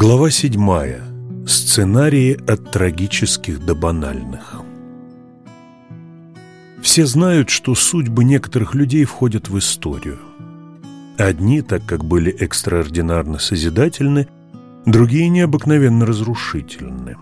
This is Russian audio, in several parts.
Глава 7. Сценарии от трагических до банальных. Все знают, что судьбы некоторых людей входят в историю. Одни, так как были экстраординарно созидательны, другие необыкновенно разрушительны.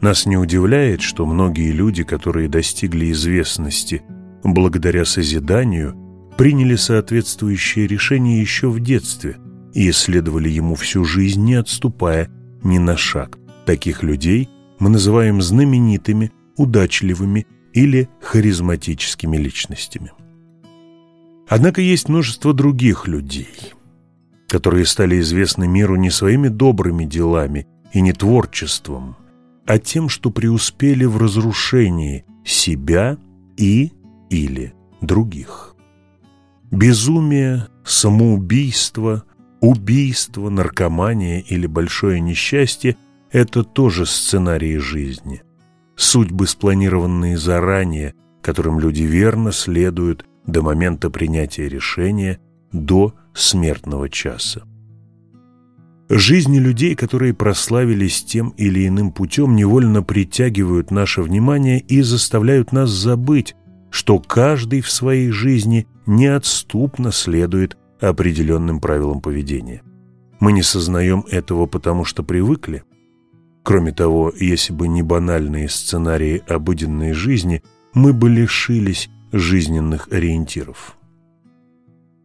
Нас не удивляет, что многие люди, которые достигли известности благодаря созиданию, приняли соответствующие решения еще в детстве – и исследовали ему всю жизнь, не отступая ни на шаг. Таких людей мы называем знаменитыми, удачливыми или харизматическими личностями. Однако есть множество других людей, которые стали известны миру не своими добрыми делами и не творчеством, а тем, что преуспели в разрушении себя и или других. Безумие, самоубийство – Убийство, наркомания или большое несчастье – это тоже сценарии жизни. Судьбы, спланированные заранее, которым люди верно следуют до момента принятия решения, до смертного часа. Жизни людей, которые прославились тем или иным путем, невольно притягивают наше внимание и заставляют нас забыть, что каждый в своей жизни неотступно следует определенным правилам поведения. Мы не сознаем этого, потому что привыкли. Кроме того, если бы не банальные сценарии обыденной жизни, мы бы лишились жизненных ориентиров.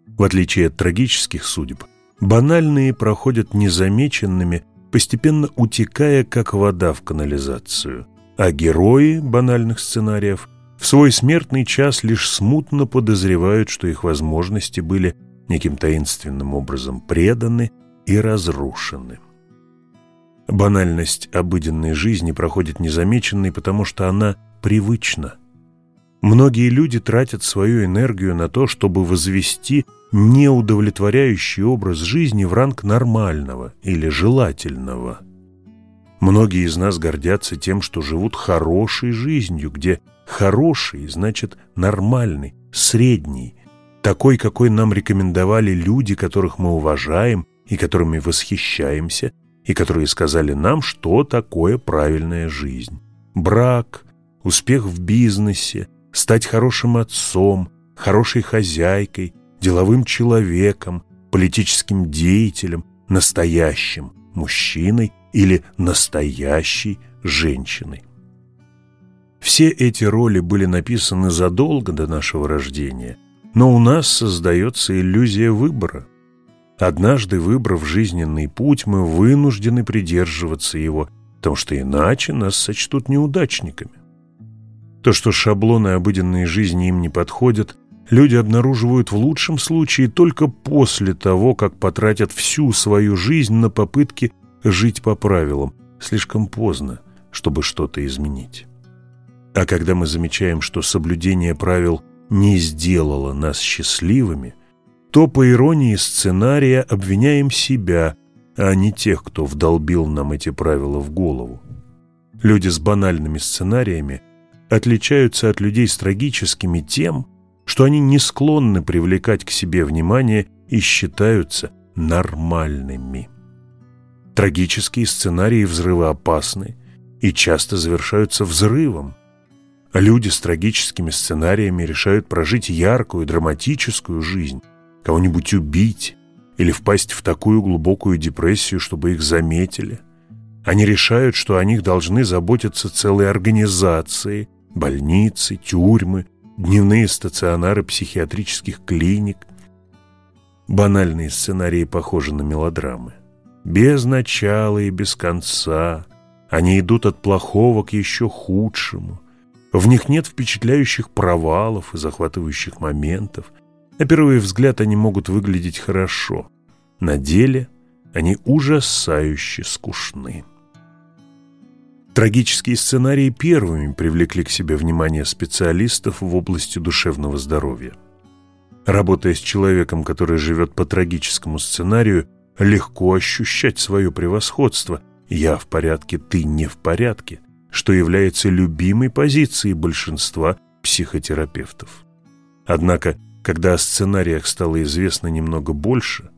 В отличие от трагических судеб, банальные проходят незамеченными, постепенно утекая, как вода в канализацию, а герои банальных сценариев в свой смертный час лишь смутно подозревают, что их возможности были неким таинственным образом преданы и разрушены. Банальность обыденной жизни проходит незамеченной, потому что она привычна. Многие люди тратят свою энергию на то, чтобы возвести неудовлетворяющий образ жизни в ранг нормального или желательного. Многие из нас гордятся тем, что живут хорошей жизнью, где хороший значит нормальный, средний, такой, какой нам рекомендовали люди, которых мы уважаем и которыми восхищаемся, и которые сказали нам, что такое правильная жизнь. Брак, успех в бизнесе, стать хорошим отцом, хорошей хозяйкой, деловым человеком, политическим деятелем, настоящим мужчиной или настоящей женщиной. Все эти роли были написаны задолго до нашего рождения – но у нас создается иллюзия выбора. Однажды выбрав жизненный путь, мы вынуждены придерживаться его, потому что иначе нас сочтут неудачниками. То, что шаблоны обыденной жизни им не подходят, люди обнаруживают в лучшем случае только после того, как потратят всю свою жизнь на попытки жить по правилам. Слишком поздно, чтобы что-то изменить. А когда мы замечаем, что соблюдение правил не сделала нас счастливыми, то, по иронии сценария, обвиняем себя, а не тех, кто вдолбил нам эти правила в голову. Люди с банальными сценариями отличаются от людей с трагическими тем, что они не склонны привлекать к себе внимание и считаются нормальными. Трагические сценарии взрывоопасны и часто завершаются взрывом, Люди с трагическими сценариями решают прожить яркую, драматическую жизнь, кого-нибудь убить или впасть в такую глубокую депрессию, чтобы их заметили. Они решают, что о них должны заботиться целые организации, больницы, тюрьмы, дневные стационары психиатрических клиник. Банальные сценарии похожи на мелодрамы. Без начала и без конца. Они идут от плохого к еще худшему – в них нет впечатляющих провалов и захватывающих моментов. На первый взгляд они могут выглядеть хорошо. На деле они ужасающе скучны. Трагические сценарии первыми привлекли к себе внимание специалистов в области душевного здоровья. Работая с человеком, который живет по трагическому сценарию, легко ощущать свое превосходство. «Я в порядке, ты не в порядке», что является любимой позицией большинства психотерапевтов. Однако, когда о сценариях стало известно немного больше,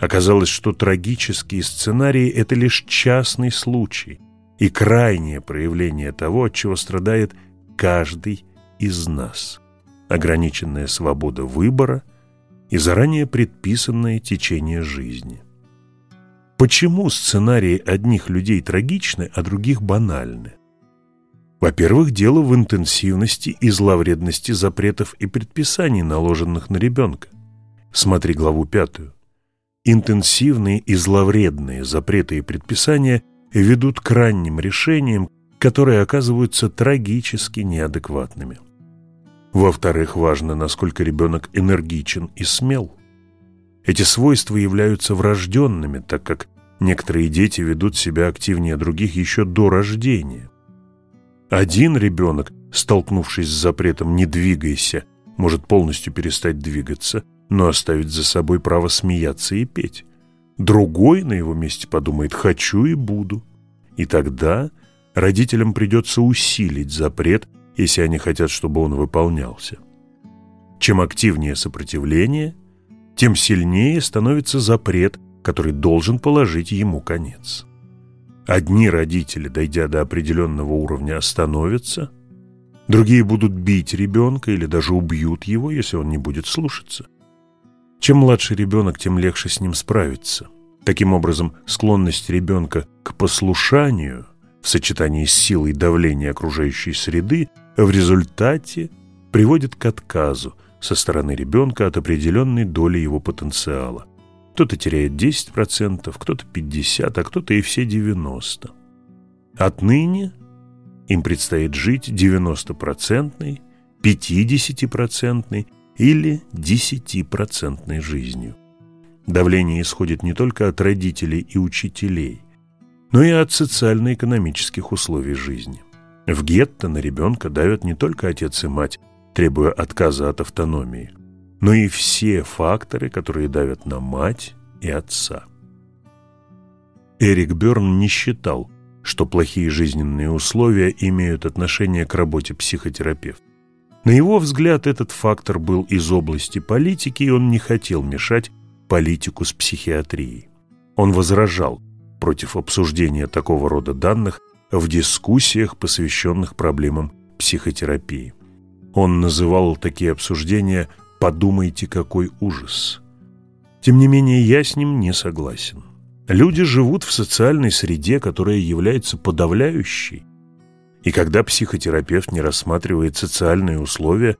Оказалось, что трагические сценарии – это лишь частный случай и крайнее проявление того, от чего страдает каждый из нас. Ограниченная свобода выбора и заранее предписанное течение жизни. Почему сценарии одних людей трагичны, а других банальны? Во-первых, дело в интенсивности и зловредности запретов и предписаний, наложенных на ребенка. Смотри главу пятую. Интенсивные и зловредные запреты и предписания ведут к ранним решениям, которые оказываются трагически неадекватными. Во-вторых, важно, насколько ребенок энергичен и смел. Эти свойства являются врожденными, так как некоторые дети ведут себя активнее других еще до рождения. Один ребенок, столкнувшись с запретом «не двигайся», может полностью перестать двигаться, но оставить за собой право смеяться и петь. Другой на его месте подумает «хочу и буду». И тогда родителям придется усилить запрет, если они хотят, чтобы он выполнялся. Чем активнее сопротивление, тем сильнее становится запрет, который должен положить ему конец. Одни родители, дойдя до определенного уровня, остановятся, другие будут бить ребенка или даже убьют его, если он не будет слушаться. Чем младше ребенок, тем легче с ним справиться. Таким образом, склонность ребенка к послушанию в сочетании с силой давления окружающей среды в результате приводит к отказу со стороны ребенка от определенной доли его потенциала. Кто-то теряет 10%, кто-то 50%, а кто-то и все 90%. Отныне им предстоит жить 90-процентной, 50-процентной или 10% жизнью. Давление исходит не только от родителей и учителей, но и от социально-экономических условий жизни. В гетто на ребенка давят не только отец и мать, требуя отказа от автономии – но и все факторы, которые давят на мать и отца. Эрик Берн не считал, что плохие жизненные условия имеют отношение к работе психотерапевта. На его взгляд, этот фактор был из области политики, и он не хотел мешать политику с психиатрией. Он возражал против обсуждения такого рода данных в дискуссиях, посвященных проблемам психотерапии. Он называл такие обсуждения Подумайте, какой ужас. Тем не менее, я с ним не согласен. Люди живут в социальной среде, которая является подавляющей. И когда психотерапевт не рассматривает социальные условия,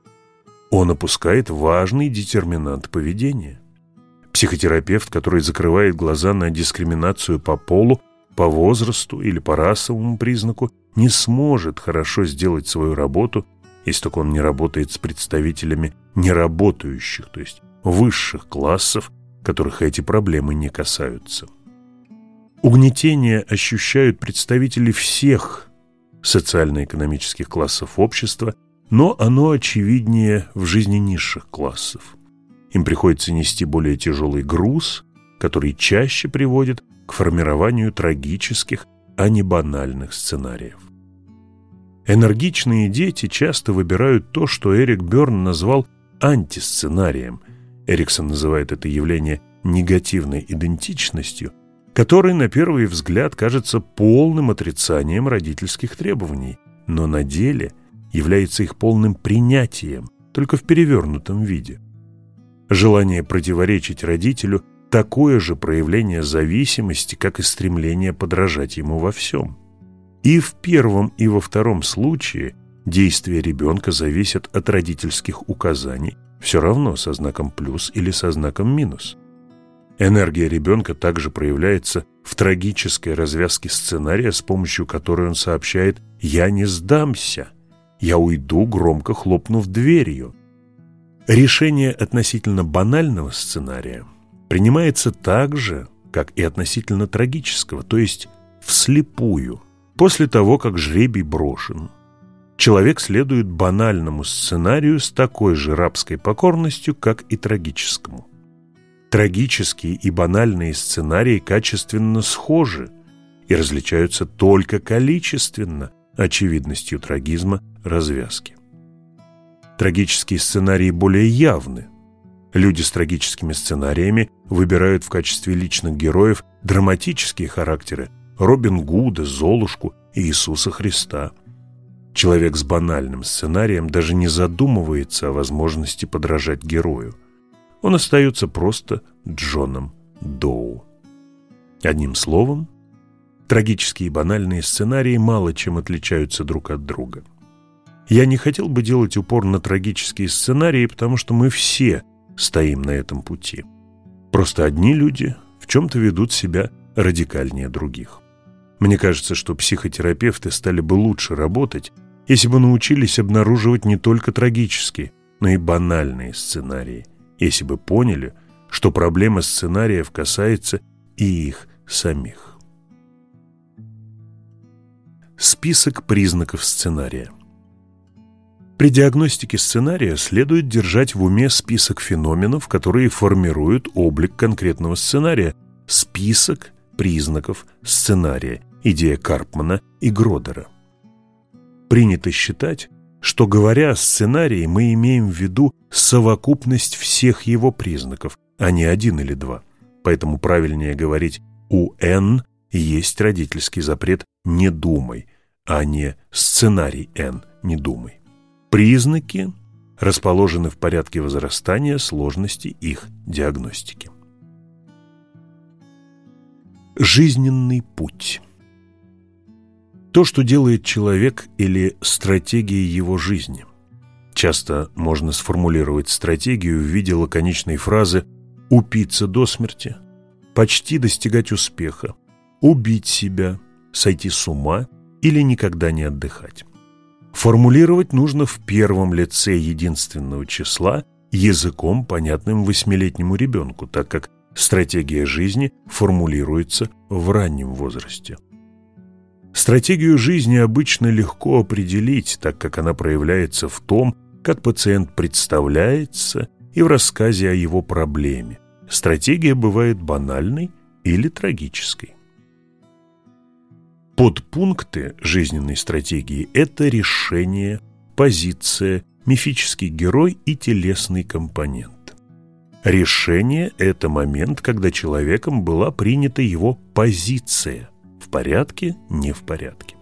он опускает важный детерминант поведения. Психотерапевт, который закрывает глаза на дискриминацию по полу, по возрасту или по расовому признаку, не сможет хорошо сделать свою работу если только он не работает с представителями неработающих, то есть высших классов, которых эти проблемы не касаются. Угнетение ощущают представители всех социально-экономических классов общества, но оно очевиднее в жизни низших классов. Им приходится нести более тяжелый груз, который чаще приводит к формированию трагических, а не банальных сценариев. Энергичные дети часто выбирают то, что Эрик Берн назвал антисценарием. Эриксон называет это явление негативной идентичностью, которой на первый взгляд кажется полным отрицанием родительских требований, но на деле является их полным принятием, только в перевернутом виде. Желание противоречить родителю – такое же проявление зависимости, как и стремление подражать ему во всем. И в первом, и во втором случае действия ребенка зависят от родительских указаний, все равно со знаком плюс или со знаком минус. Энергия ребенка также проявляется в трагической развязке сценария, с помощью которой он сообщает «я не сдамся», «я уйду», громко хлопнув дверью. Решение относительно банального сценария принимается так же, как и относительно трагического, то есть вслепую. После того, как жребий брошен, человек следует банальному сценарию с такой же рабской покорностью, как и трагическому. Трагические и банальные сценарии качественно схожи и различаются только количественно очевидностью трагизма развязки. Трагические сценарии более явны. Люди с трагическими сценариями выбирают в качестве личных героев драматические характеры Робин Гуда, Золушку и Иисуса Христа. Человек с банальным сценарием даже не задумывается о возможности подражать герою. Он остается просто Джоном Доу. Одним словом, трагические и банальные сценарии мало чем отличаются друг от друга. Я не хотел бы делать упор на трагические сценарии, потому что мы все стоим на этом пути. Просто одни люди в чем-то ведут себя радикальнее других. Мне кажется, что психотерапевты стали бы лучше работать, если бы научились обнаруживать не только трагические, но и банальные сценарии, если бы поняли, что проблема сценариев касается и их самих. Список признаков сценария. При диагностике сценария следует держать в уме список феноменов, которые формируют облик конкретного сценария, список признаков сценария, идея Карпмана и Гродера. Принято считать, что, говоря о сценарии, мы имеем в виду совокупность всех его признаков, а не один или два. Поэтому правильнее говорить «у Н есть родительский запрет «не думай», а не «сценарий Н не думай». Признаки расположены в порядке возрастания сложности их диагностики. Жизненный путь То, что делает человек или стратегия его жизни. Часто можно сформулировать стратегию в виде лаконичной фразы «упиться до смерти», «почти достигать успеха», «убить себя», «сойти с ума» или «никогда не отдыхать». Формулировать нужно в первом лице единственного числа языком, понятным восьмилетнему ребенку, так как Стратегия жизни формулируется в раннем возрасте. Стратегию жизни обычно легко определить, так как она проявляется в том, как пациент представляется и в рассказе о его проблеме. Стратегия бывает банальной или трагической. Подпункты жизненной стратегии – это решение, позиция, мифический герой и телесный компонент. Решение – это момент, когда человеком была принята его позиция – в порядке, не в порядке.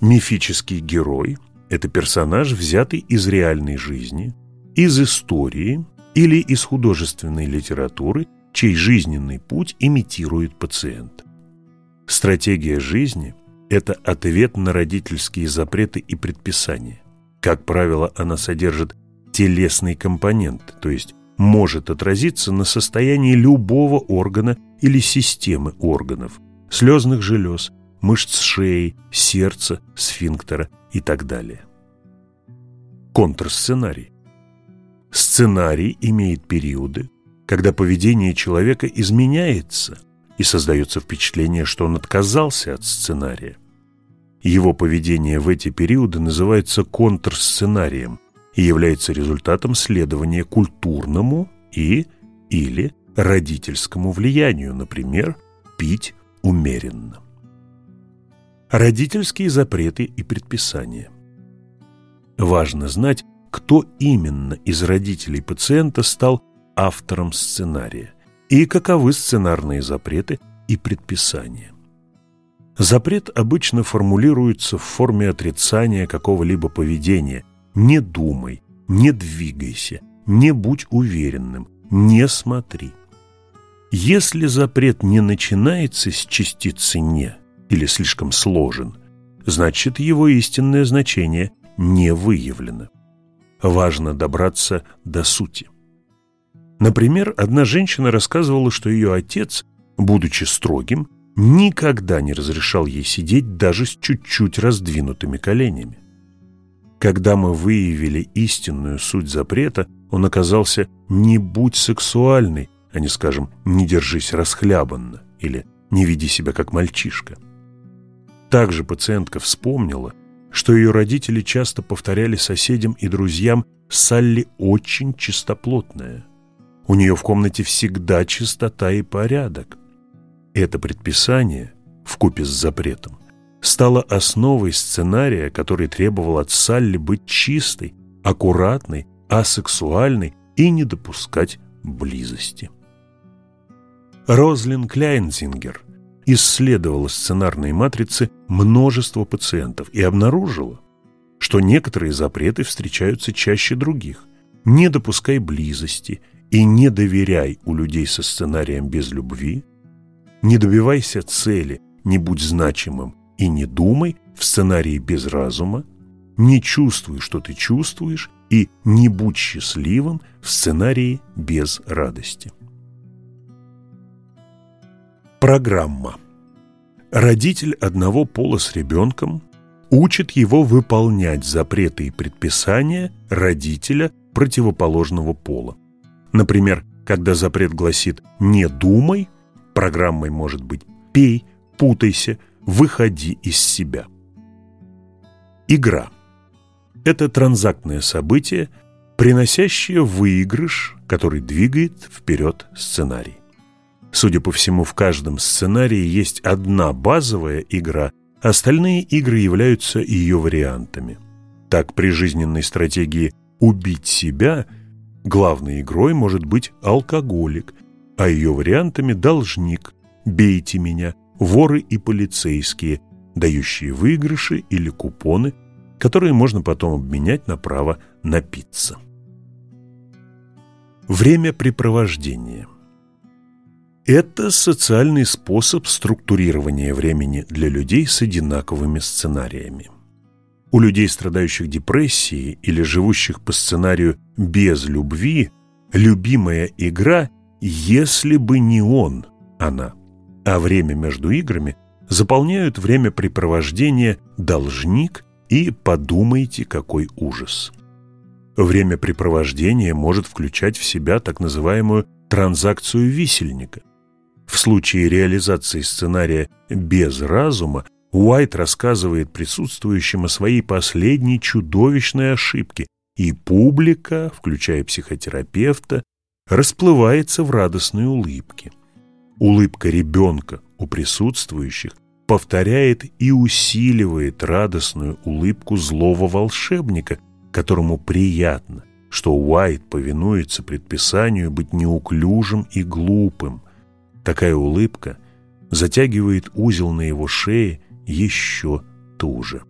Мифический герой – это персонаж, взятый из реальной жизни, из истории или из художественной литературы, чей жизненный путь имитирует пациент. Стратегия жизни – это ответ на родительские запреты и предписания. Как правило, она содержит телесный компонент, то есть может отразиться на состоянии любого органа или системы органов, слезных желез, мышц шеи, сердца, сфинктера и так далее. Контрсценарий. Сценарий имеет периоды, когда поведение человека изменяется и создается впечатление, что он отказался от сценария. Его поведение в эти периоды называется контрсценарием – и является результатом следования культурному и или родительскому влиянию, например, пить умеренно. Родительские запреты и предписания. Важно знать, кто именно из родителей пациента стал автором сценария и каковы сценарные запреты и предписания. Запрет обычно формулируется в форме отрицания какого-либо поведения не думай, не двигайся, не будь уверенным, не смотри. Если запрет не начинается с частицы «не» или слишком сложен, значит его истинное значение не выявлено. Важно добраться до сути. Например, одна женщина рассказывала, что ее отец, будучи строгим, никогда не разрешал ей сидеть даже с чуть-чуть раздвинутыми коленями. Когда мы выявили истинную суть запрета, он оказался «не будь сексуальной», а не, скажем, «не держись расхлябанно» или «не веди себя как мальчишка». Также пациентка вспомнила, что ее родители часто повторяли соседям и друзьям «Салли очень чистоплотная». У нее в комнате всегда чистота и порядок. Это предписание, вкупе с запретом, стала основой сценария, который требовал от Салли быть чистой, аккуратной, асексуальной и не допускать близости. Розлин Кляйнзингер исследовала сценарные матрицы множество пациентов и обнаружила, что некоторые запреты встречаются чаще других. Не допускай близости и не доверяй у людей со сценарием без любви, не добивайся цели, не будь значимым и не думай в сценарии без разума, не чувствуй, что ты чувствуешь, и не будь счастливым в сценарии без радости. Программа. Родитель одного пола с ребенком учит его выполнять запреты и предписания родителя противоположного пола. Например, когда запрет гласит «не думай», программой может быть «пей», «путайся», «выходи из себя». Игра. Это транзактное событие, приносящее выигрыш, который двигает вперед сценарий. Судя по всему, в каждом сценарии есть одна базовая игра, остальные игры являются ее вариантами. Так, при жизненной стратегии «убить себя» главной игрой может быть алкоголик, а ее вариантами должник, бейте меня, воры и полицейские, дающие выигрыши или купоны, которые можно потом обменять на право напиться. Времяпрепровождение Это социальный способ структурирования времени для людей с одинаковыми сценариями. У людей, страдающих депрессией или живущих по сценарию без любви, любимая игра если бы не он, она, а время между играми заполняют времяпрепровождение «должник» и «подумайте, какой ужас». Времяпрепровождение может включать в себя так называемую транзакцию висельника. В случае реализации сценария без разума Уайт рассказывает присутствующим о своей последней чудовищной ошибке, и публика, включая психотерапевта, расплывается в радостной улыбке. Улыбка ребенка у присутствующих повторяет и усиливает радостную улыбку злого волшебника, которому приятно, что Уайт повинуется предписанию быть неуклюжим и глупым. Такая улыбка затягивает узел на его шее еще туже.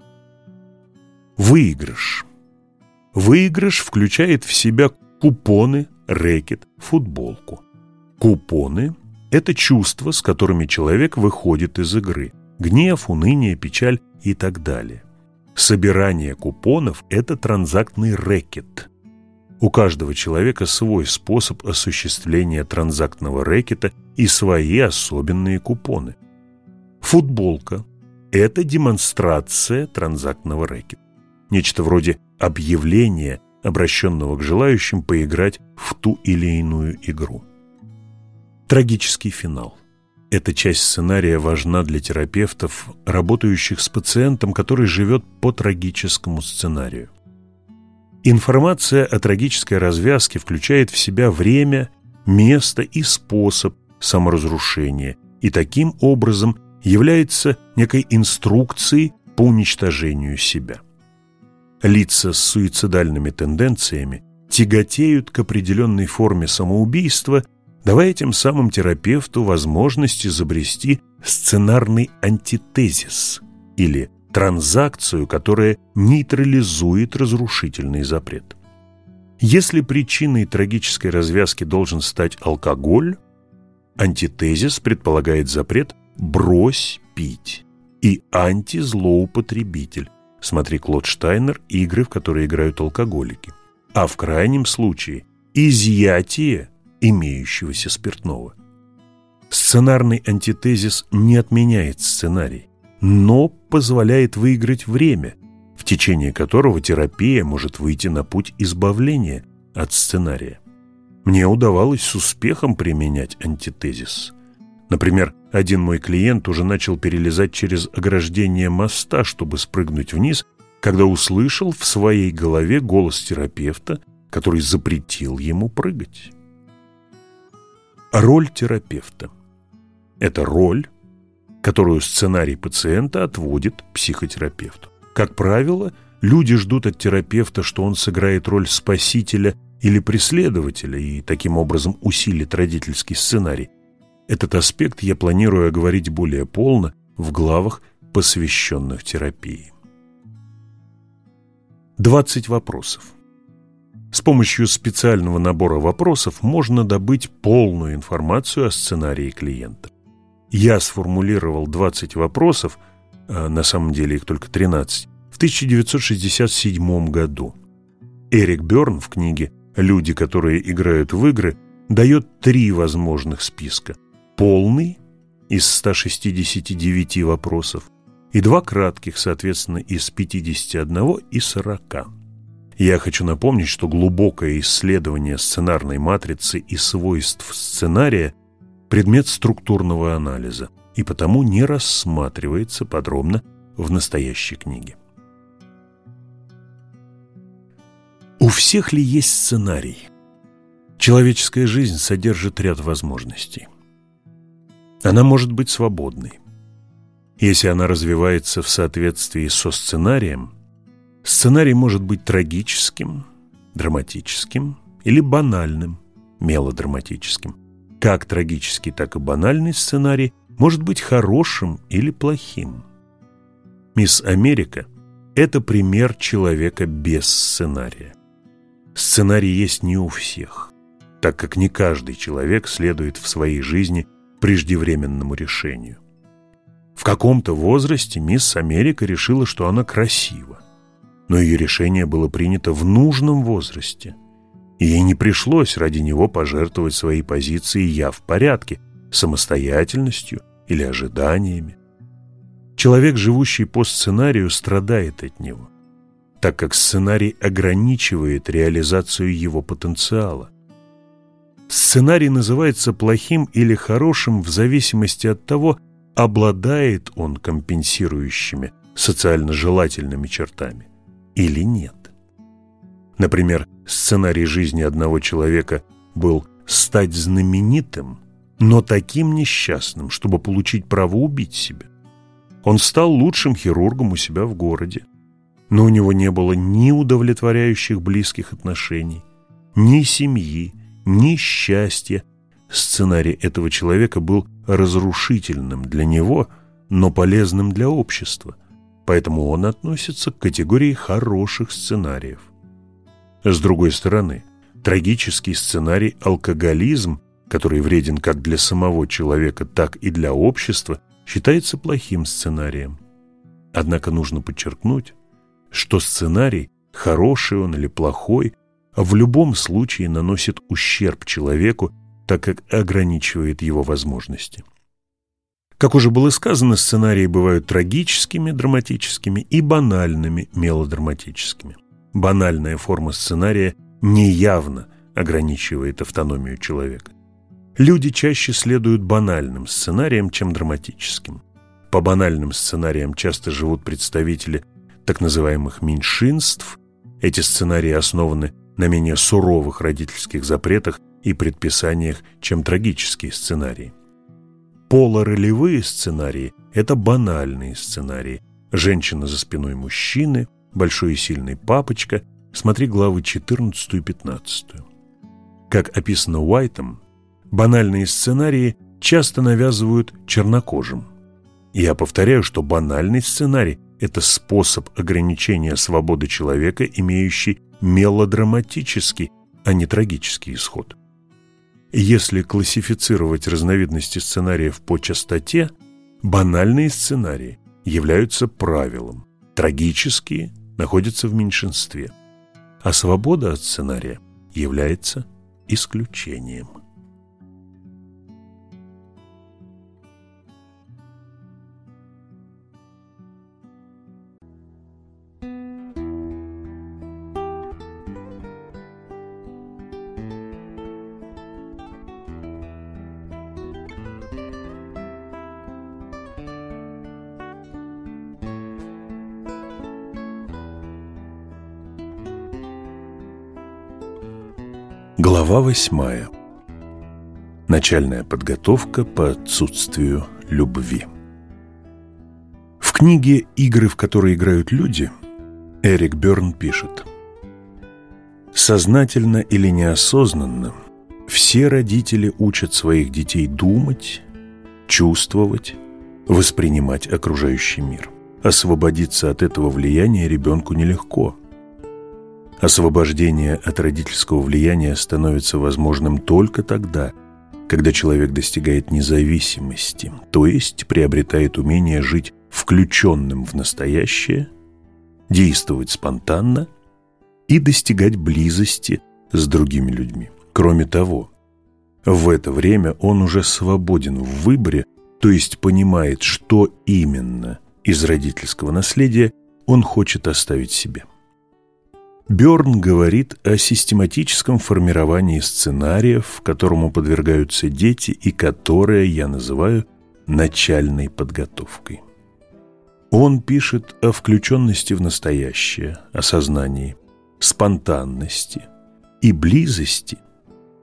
Выигрыш. Выигрыш включает в себя купоны рэкет, футболку. Купоны – это чувства, с которыми человек выходит из игры. Гнев, уныние, печаль и так далее. Собирание купонов – это транзактный рэкет. У каждого человека свой способ осуществления транзактного рэкета и свои особенные купоны. Футболка – это демонстрация транзактного рэкета. Нечто вроде объявления обращенного к желающим поиграть в ту или иную игру. Трагический финал. Эта часть сценария важна для терапевтов, работающих с пациентом, который живет по трагическому сценарию. Информация о трагической развязке включает в себя время, место и способ саморазрушения и таким образом является некой инструкцией по уничтожению себя лица с суицидальными тенденциями тяготеют к определенной форме самоубийства, давая тем самым терапевту возможность изобрести сценарный антитезис или транзакцию, которая нейтрализует разрушительный запрет. Если причиной трагической развязки должен стать алкоголь, антитезис предполагает запрет «брось пить» и антизлоупотребитель Смотри Клод Штайнер «Игры, в которые играют алкоголики». А в крайнем случае изъятие имеющегося спиртного. Сценарный антитезис не отменяет сценарий, но позволяет выиграть время, в течение которого терапия может выйти на путь избавления от сценария. Мне удавалось с успехом применять антитезис – Например, один мой клиент уже начал перелезать через ограждение моста, чтобы спрыгнуть вниз, когда услышал в своей голове голос терапевта, который запретил ему прыгать. Роль терапевта – это роль, которую сценарий пациента отводит психотерапевту. Как правило, люди ждут от терапевта, что он сыграет роль спасителя или преследователя и таким образом усилит родительский сценарий. Этот аспект я планирую оговорить более полно в главах, посвященных терапии. 20 вопросов. С помощью специального набора вопросов можно добыть полную информацию о сценарии клиента. Я сформулировал 20 вопросов, а на самом деле их только 13, в 1967 году. Эрик Берн в книге «Люди, которые играют в игры» дает три возможных списка. Полный из 169 вопросов и два кратких, соответственно, из 51 и 40. Я хочу напомнить, что глубокое исследование сценарной матрицы и свойств сценария – предмет структурного анализа и потому не рассматривается подробно в настоящей книге. У всех ли есть сценарий? Человеческая жизнь содержит ряд возможностей. Она может быть свободной. Если она развивается в соответствии со сценарием, сценарий может быть трагическим, драматическим или банальным, мелодраматическим. Как трагический, так и банальный сценарий может быть хорошим или плохим. «Мисс Америка» – это пример человека без сценария. Сценарий есть не у всех, так как не каждый человек следует в своей жизни преждевременному решению. В каком-то возрасте мисс Америка решила, что она красива. Но ее решение было принято в нужном возрасте. И ей не пришлось ради него пожертвовать своей позицией «я в порядке», самостоятельностью или ожиданиями. Человек, живущий по сценарию, страдает от него, так как сценарий ограничивает реализацию его потенциала. Сценарий называется плохим или хорошим в зависимости от того, обладает он компенсирующими социально желательными чертами или нет. Например, сценарий жизни одного человека был стать знаменитым, но таким несчастным, чтобы получить право убить себя. Он стал лучшим хирургом у себя в городе, но у него не было ни удовлетворяющих близких отношений, ни семьи, ни счастья, Сценарий этого человека был разрушительным для него, но полезным для общества, поэтому он относится к категории хороших сценариев. С другой стороны, трагический сценарий алкоголизм, который вреден как для самого человека, так и для общества, считается плохим сценарием. Однако нужно подчеркнуть, что сценарий, хороший он или плохой, в любом случае наносит ущерб человеку так как ограничивает его возможности. Как уже было сказано, сценарии бывают трагическими, драматическими и банальными, мелодраматическими. Банальная форма сценария неявно ограничивает автономию человека. Люди чаще следуют банальным сценариям, чем драматическим. По банальным сценариям часто живут представители так называемых меньшинств. Эти сценарии основаны на менее суровых родительских запретах и предписаниях, чем трагические сценарии. Полуролевые сценарии – это банальные сценарии. Женщина за спиной мужчины, большой и сильный папочка. Смотри главы 14 и 15. Как описано Уайтом, банальные сценарии часто навязывают чернокожим. Я повторяю, что банальный сценарий – это способ ограничения свободы человека, имеющий мелодраматический, а не трагический исход. Если классифицировать разновидности сценариев по частоте, банальные сценарии являются правилом, трагические находятся в меньшинстве, а свобода от сценария является исключением. Глава восьмая. Начальная подготовка по отсутствию любви. В книге «Игры, в которые играют люди» Эрик Берн пишет Сознательно или неосознанно все родители учат своих детей думать, чувствовать, воспринимать окружающий мир. Освободиться от этого влияния ребенку нелегко. Освобождение от родительского влияния становится возможным только тогда, когда человек достигает независимости, то есть приобретает умение жить включенным в настоящее, действовать спонтанно и достигать близости с другими людьми. Кроме того, в это время он уже свободен в выборе, то есть понимает, что именно из родительского наследия он хочет оставить себе. Бёрн говорит о систематическом формировании сценариев, которому подвергаются дети и которое я называю начальной подготовкой. Он пишет о включенности в настоящее, осознании, спонтанности и близости,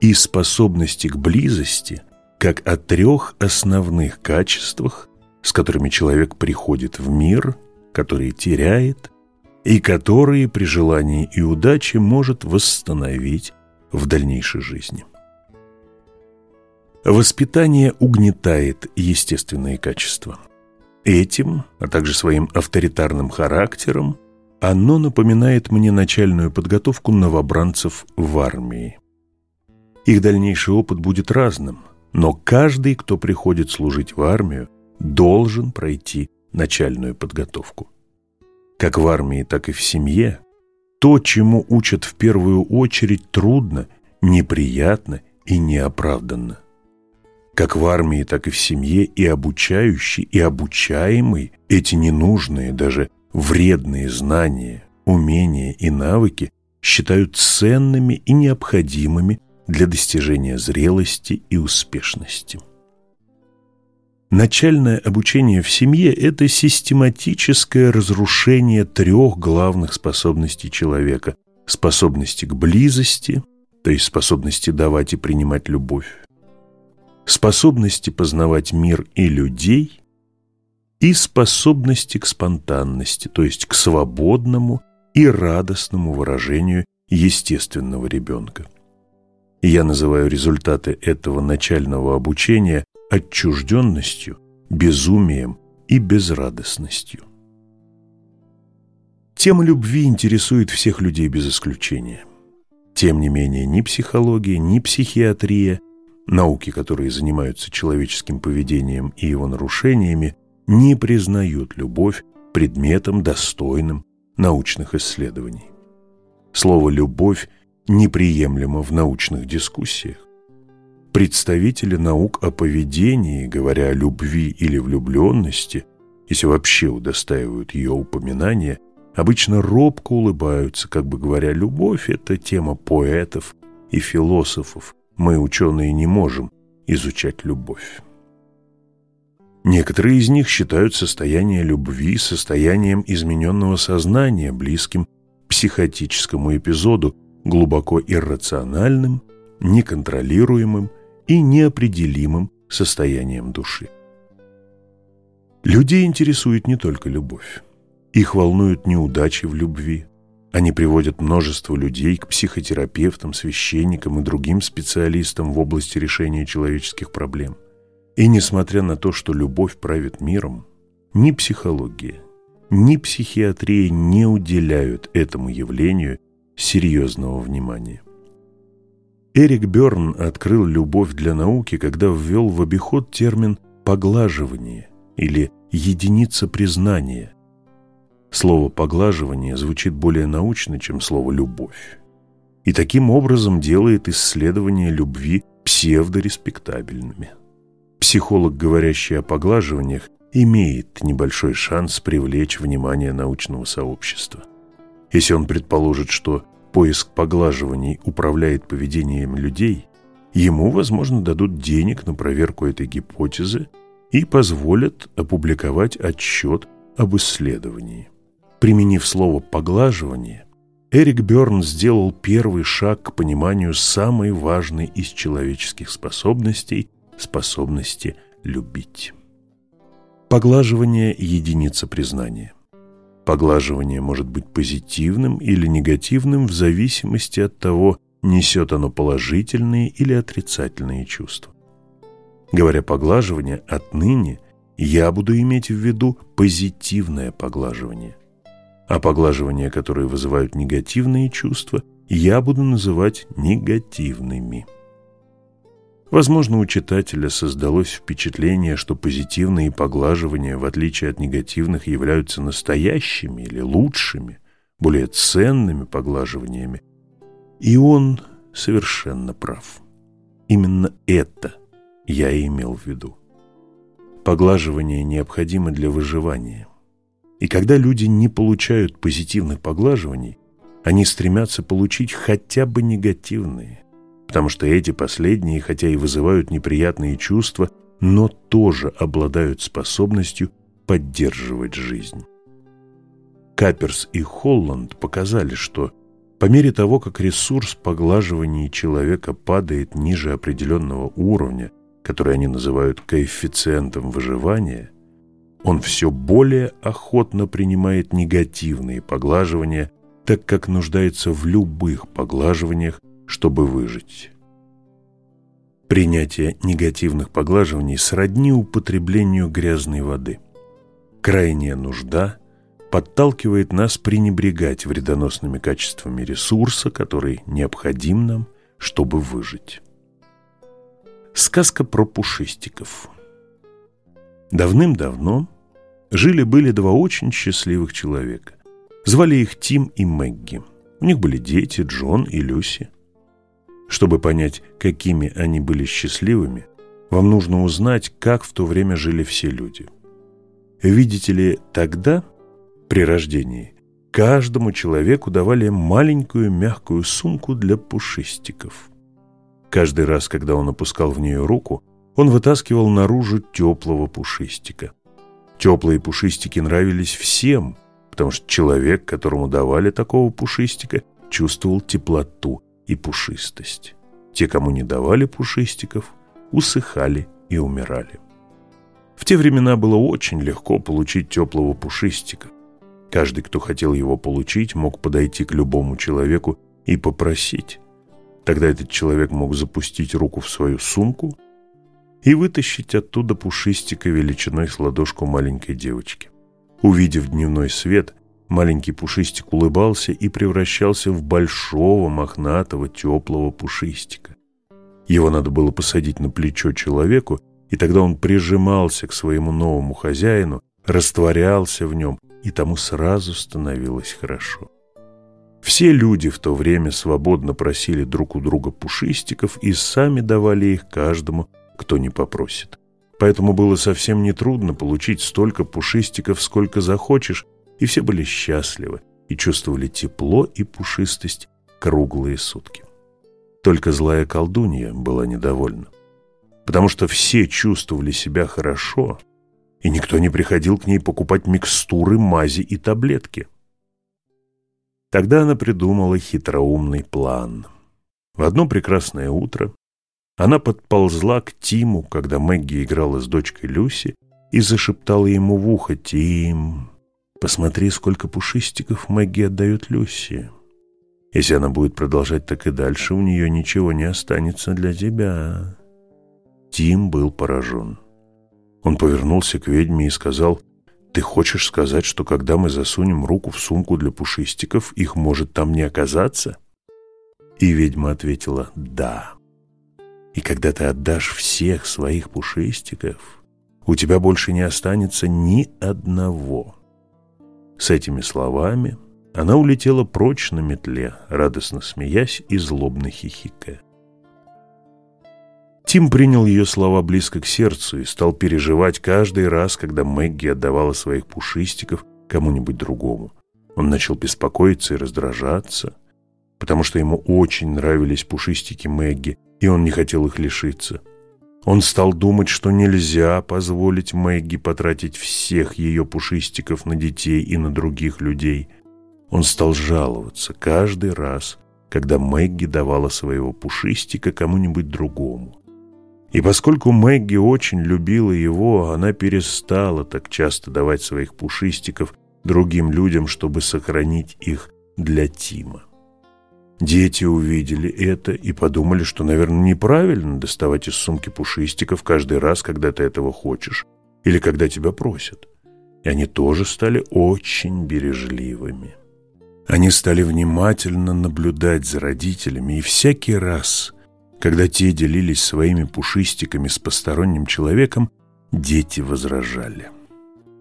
и способности к близости, как о трех основных качествах, с которыми человек приходит в мир, который теряет – и которые при желании и удаче может восстановить в дальнейшей жизни. Воспитание угнетает естественные качества. Этим, а также своим авторитарным характером, оно напоминает мне начальную подготовку новобранцев в армии. Их дальнейший опыт будет разным, но каждый, кто приходит служить в армию, должен пройти начальную подготовку как в армии, так и в семье, то, чему учат в первую очередь, трудно, неприятно и неоправданно. Как в армии, так и в семье и обучающий, и обучаемый эти ненужные, даже вредные знания, умения и навыки считают ценными и необходимыми для достижения зрелости и успешности. Начальное обучение в семье – это систематическое разрушение трех главных способностей человека – способности к близости, то есть способности давать и принимать любовь, способности познавать мир и людей и способности к спонтанности, то есть к свободному и радостному выражению естественного ребенка. Я называю результаты этого начального обучения отчужденностью, безумием и безрадостностью. Тема любви интересует всех людей без исключения. Тем не менее, ни психология, ни психиатрия, науки, которые занимаются человеческим поведением и его нарушениями, не признают любовь предметом, достойным научных исследований. Слово «любовь» неприемлемо в научных дискуссиях. Представители наук о поведении, говоря о любви или влюбленности, если вообще удостаивают ее упоминания, обычно робко улыбаются, как бы говоря, любовь – это тема поэтов и философов, мы, ученые, не можем изучать любовь. Некоторые из них считают состояние любви состоянием измененного сознания, близким психотическому эпизоду, глубоко иррациональным, неконтролируемым и неопределимым состоянием души. Людей интересует не только любовь. Их волнуют неудачи в любви. Они приводят множество людей к психотерапевтам, священникам и другим специалистам в области решения человеческих проблем. И несмотря на то, что любовь правит миром, ни психология, ни психиатрия не уделяют этому явлению серьезного внимания. Эрик Берн открыл любовь для науки, когда ввел в обиход термин «поглаживание» или «единица признания». Слово «поглаживание» звучит более научно, чем слово «любовь». И таким образом делает исследования любви псевдореспектабельными. Психолог, говорящий о поглаживаниях, имеет небольшой шанс привлечь внимание научного сообщества. Если он предположит, что поиск поглаживаний управляет поведением людей, ему, возможно, дадут денег на проверку этой гипотезы и позволят опубликовать отчет об исследовании. Применив слово «поглаживание», Эрик Берн сделал первый шаг к пониманию самой важной из человеческих способностей – способности любить. Поглаживание – единица признания. Поглаживание может быть позитивным или негативным в зависимости от того, несет оно положительные или отрицательные чувства. Говоря поглаживание, отныне я буду иметь в виду позитивное поглаживание. А поглаживания, которые вызывают негативные чувства, я буду называть негативными. Возможно, у читателя создалось впечатление, что позитивные поглаживания, в отличие от негативных, являются настоящими или лучшими, более ценными поглаживаниями. И он совершенно прав. Именно это я и имел в виду. Поглаживание необходимо для выживания. И когда люди не получают позитивных поглаживаний, они стремятся получить хотя бы негативные потому что эти последние, хотя и вызывают неприятные чувства, но тоже обладают способностью поддерживать жизнь. Каперс и Холланд показали, что по мере того, как ресурс поглаживания человека падает ниже определенного уровня, который они называют коэффициентом выживания, он все более охотно принимает негативные поглаживания, так как нуждается в любых поглаживаниях, чтобы выжить. Принятие негативных поглаживаний сродни употреблению грязной воды. Крайняя нужда подталкивает нас пренебрегать вредоносными качествами ресурса, который необходим нам, чтобы выжить. Сказка про пушистиков. Давным-давно жили-были два очень счастливых человека. Звали их Тим и Мэгги. У них были дети Джон и Люси. Чтобы понять, какими они были счастливыми, вам нужно узнать, как в то время жили все люди. Видите ли, тогда, при рождении, каждому человеку давали маленькую мягкую сумку для пушистиков. Каждый раз, когда он опускал в нее руку, он вытаскивал наружу теплого пушистика. Теплые пушистики нравились всем, потому что человек, которому давали такого пушистика, чувствовал теплоту и пушистость. Те, кому не давали пушистиков, усыхали и умирали. В те времена было очень легко получить теплого пушистика. Каждый, кто хотел его получить, мог подойти к любому человеку и попросить. Тогда этот человек мог запустить руку в свою сумку и вытащить оттуда пушистика величиной с ладошку маленькой девочки. Увидев дневной свет, Маленький пушистик улыбался и превращался в большого, мохнатого, теплого пушистика. Его надо было посадить на плечо человеку, и тогда он прижимался к своему новому хозяину, растворялся в нем, и тому сразу становилось хорошо. Все люди в то время свободно просили друг у друга пушистиков и сами давали их каждому, кто не попросит. Поэтому было совсем нетрудно получить столько пушистиков, сколько захочешь, и все были счастливы и чувствовали тепло и пушистость круглые сутки. Только злая колдунья была недовольна, потому что все чувствовали себя хорошо, и никто не приходил к ней покупать микстуры, мази и таблетки. Тогда она придумала хитроумный план. В одно прекрасное утро она подползла к Тиму, когда Мэгги играла с дочкой Люси, и зашептала ему в ухо «Тим, Посмотри, сколько пушистиков Мэгги отдает Люси. Если она будет продолжать так и дальше, у нее ничего не останется для тебя. Тим был поражен. Он повернулся к ведьме и сказал, «Ты хочешь сказать, что когда мы засунем руку в сумку для пушистиков, их может там не оказаться?» И ведьма ответила, «Да». И когда ты отдашь всех своих пушистиков, у тебя больше не останется ни одного. С этими словами она улетела прочь на метле, радостно смеясь и злобно хихикая. Тим принял ее слова близко к сердцу и стал переживать каждый раз, когда Мэгги отдавала своих пушистиков кому-нибудь другому. Он начал беспокоиться и раздражаться, потому что ему очень нравились пушистики Мэгги, и он не хотел их лишиться. Он стал думать, что нельзя позволить Мэгги потратить всех ее пушистиков на детей и на других людей. Он стал жаловаться каждый раз, когда Мэгги давала своего пушистика кому-нибудь другому. И поскольку Мэгги очень любила его, она перестала так часто давать своих пушистиков другим людям, чтобы сохранить их для Тима. Дети увидели это и подумали, что, наверное, неправильно доставать из сумки пушистиков каждый раз, когда ты этого хочешь или когда тебя просят. И они тоже стали очень бережливыми. Они стали внимательно наблюдать за родителями, и всякий раз, когда те делились своими пушистиками с посторонним человеком, дети возражали.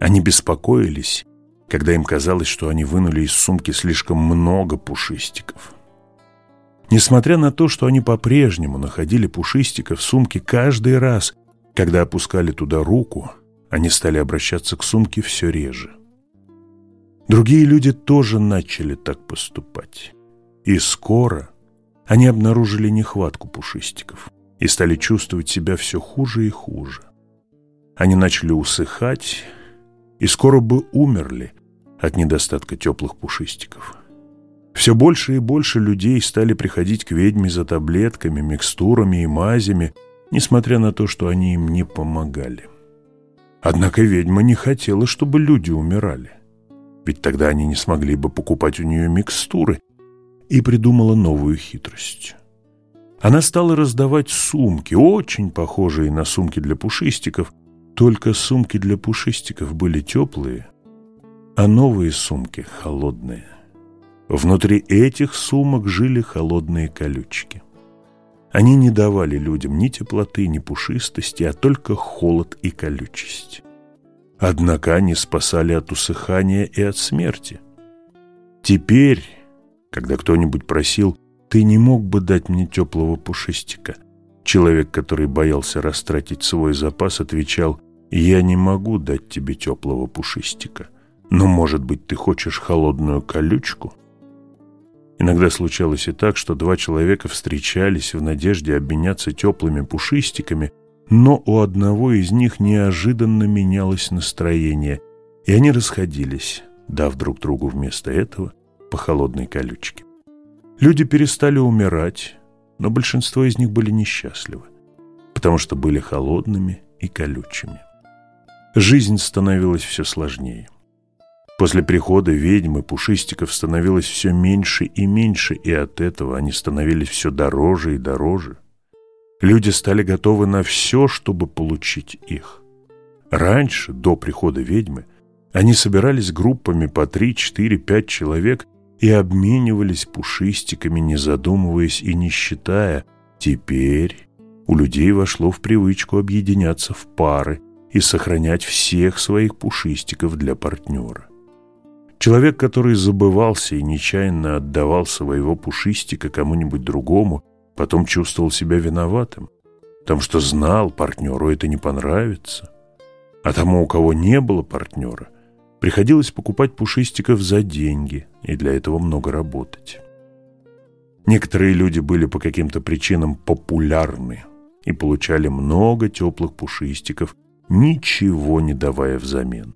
Они беспокоились, когда им казалось, что они вынули из сумки слишком много пушистиков. Несмотря на то, что они по-прежнему находили пушистика в сумке каждый раз, когда опускали туда руку, они стали обращаться к сумке все реже. Другие люди тоже начали так поступать. И скоро они обнаружили нехватку пушистиков и стали чувствовать себя все хуже и хуже. Они начали усыхать и скоро бы умерли от недостатка теплых пушистиков. Все больше и больше людей стали приходить к ведьме за таблетками, микстурами и мазями, несмотря на то, что они им не помогали. Однако ведьма не хотела, чтобы люди умирали, ведь тогда они не смогли бы покупать у нее микстуры, и придумала новую хитрость. Она стала раздавать сумки, очень похожие на сумки для пушистиков, только сумки для пушистиков были теплые, а новые сумки холодные. Внутри этих сумок жили холодные колючки. Они не давали людям ни теплоты, ни пушистости, а только холод и колючесть. Однако они спасали от усыхания и от смерти. Теперь, когда кто-нибудь просил, «Ты не мог бы дать мне теплого пушистика?» Человек, который боялся растратить свой запас, отвечал, «Я не могу дать тебе теплого пушистика, но, может быть, ты хочешь холодную колючку?» Иногда случалось и так, что два человека встречались в надежде обменяться теплыми пушистиками, но у одного из них неожиданно менялось настроение, и они расходились, дав друг другу вместо этого по холодной колючке. Люди перестали умирать, но большинство из них были несчастливы, потому что были холодными и колючими. Жизнь становилась все сложнее. После прихода ведьмы пушистиков становилось все меньше и меньше, и от этого они становились все дороже и дороже. Люди стали готовы на все, чтобы получить их. Раньше, до прихода ведьмы, они собирались группами по три, четыре, пять человек и обменивались пушистиками, не задумываясь и не считая. Теперь у людей вошло в привычку объединяться в пары и сохранять всех своих пушистиков для партнера. Человек, который забывался и нечаянно отдавал своего пушистика кому-нибудь другому, потом чувствовал себя виноватым, потому что знал, партнеру это не понравится. А тому, у кого не было партнера, приходилось покупать пушистиков за деньги и для этого много работать. Некоторые люди были по каким-то причинам популярны и получали много теплых пушистиков, ничего не давая взамен.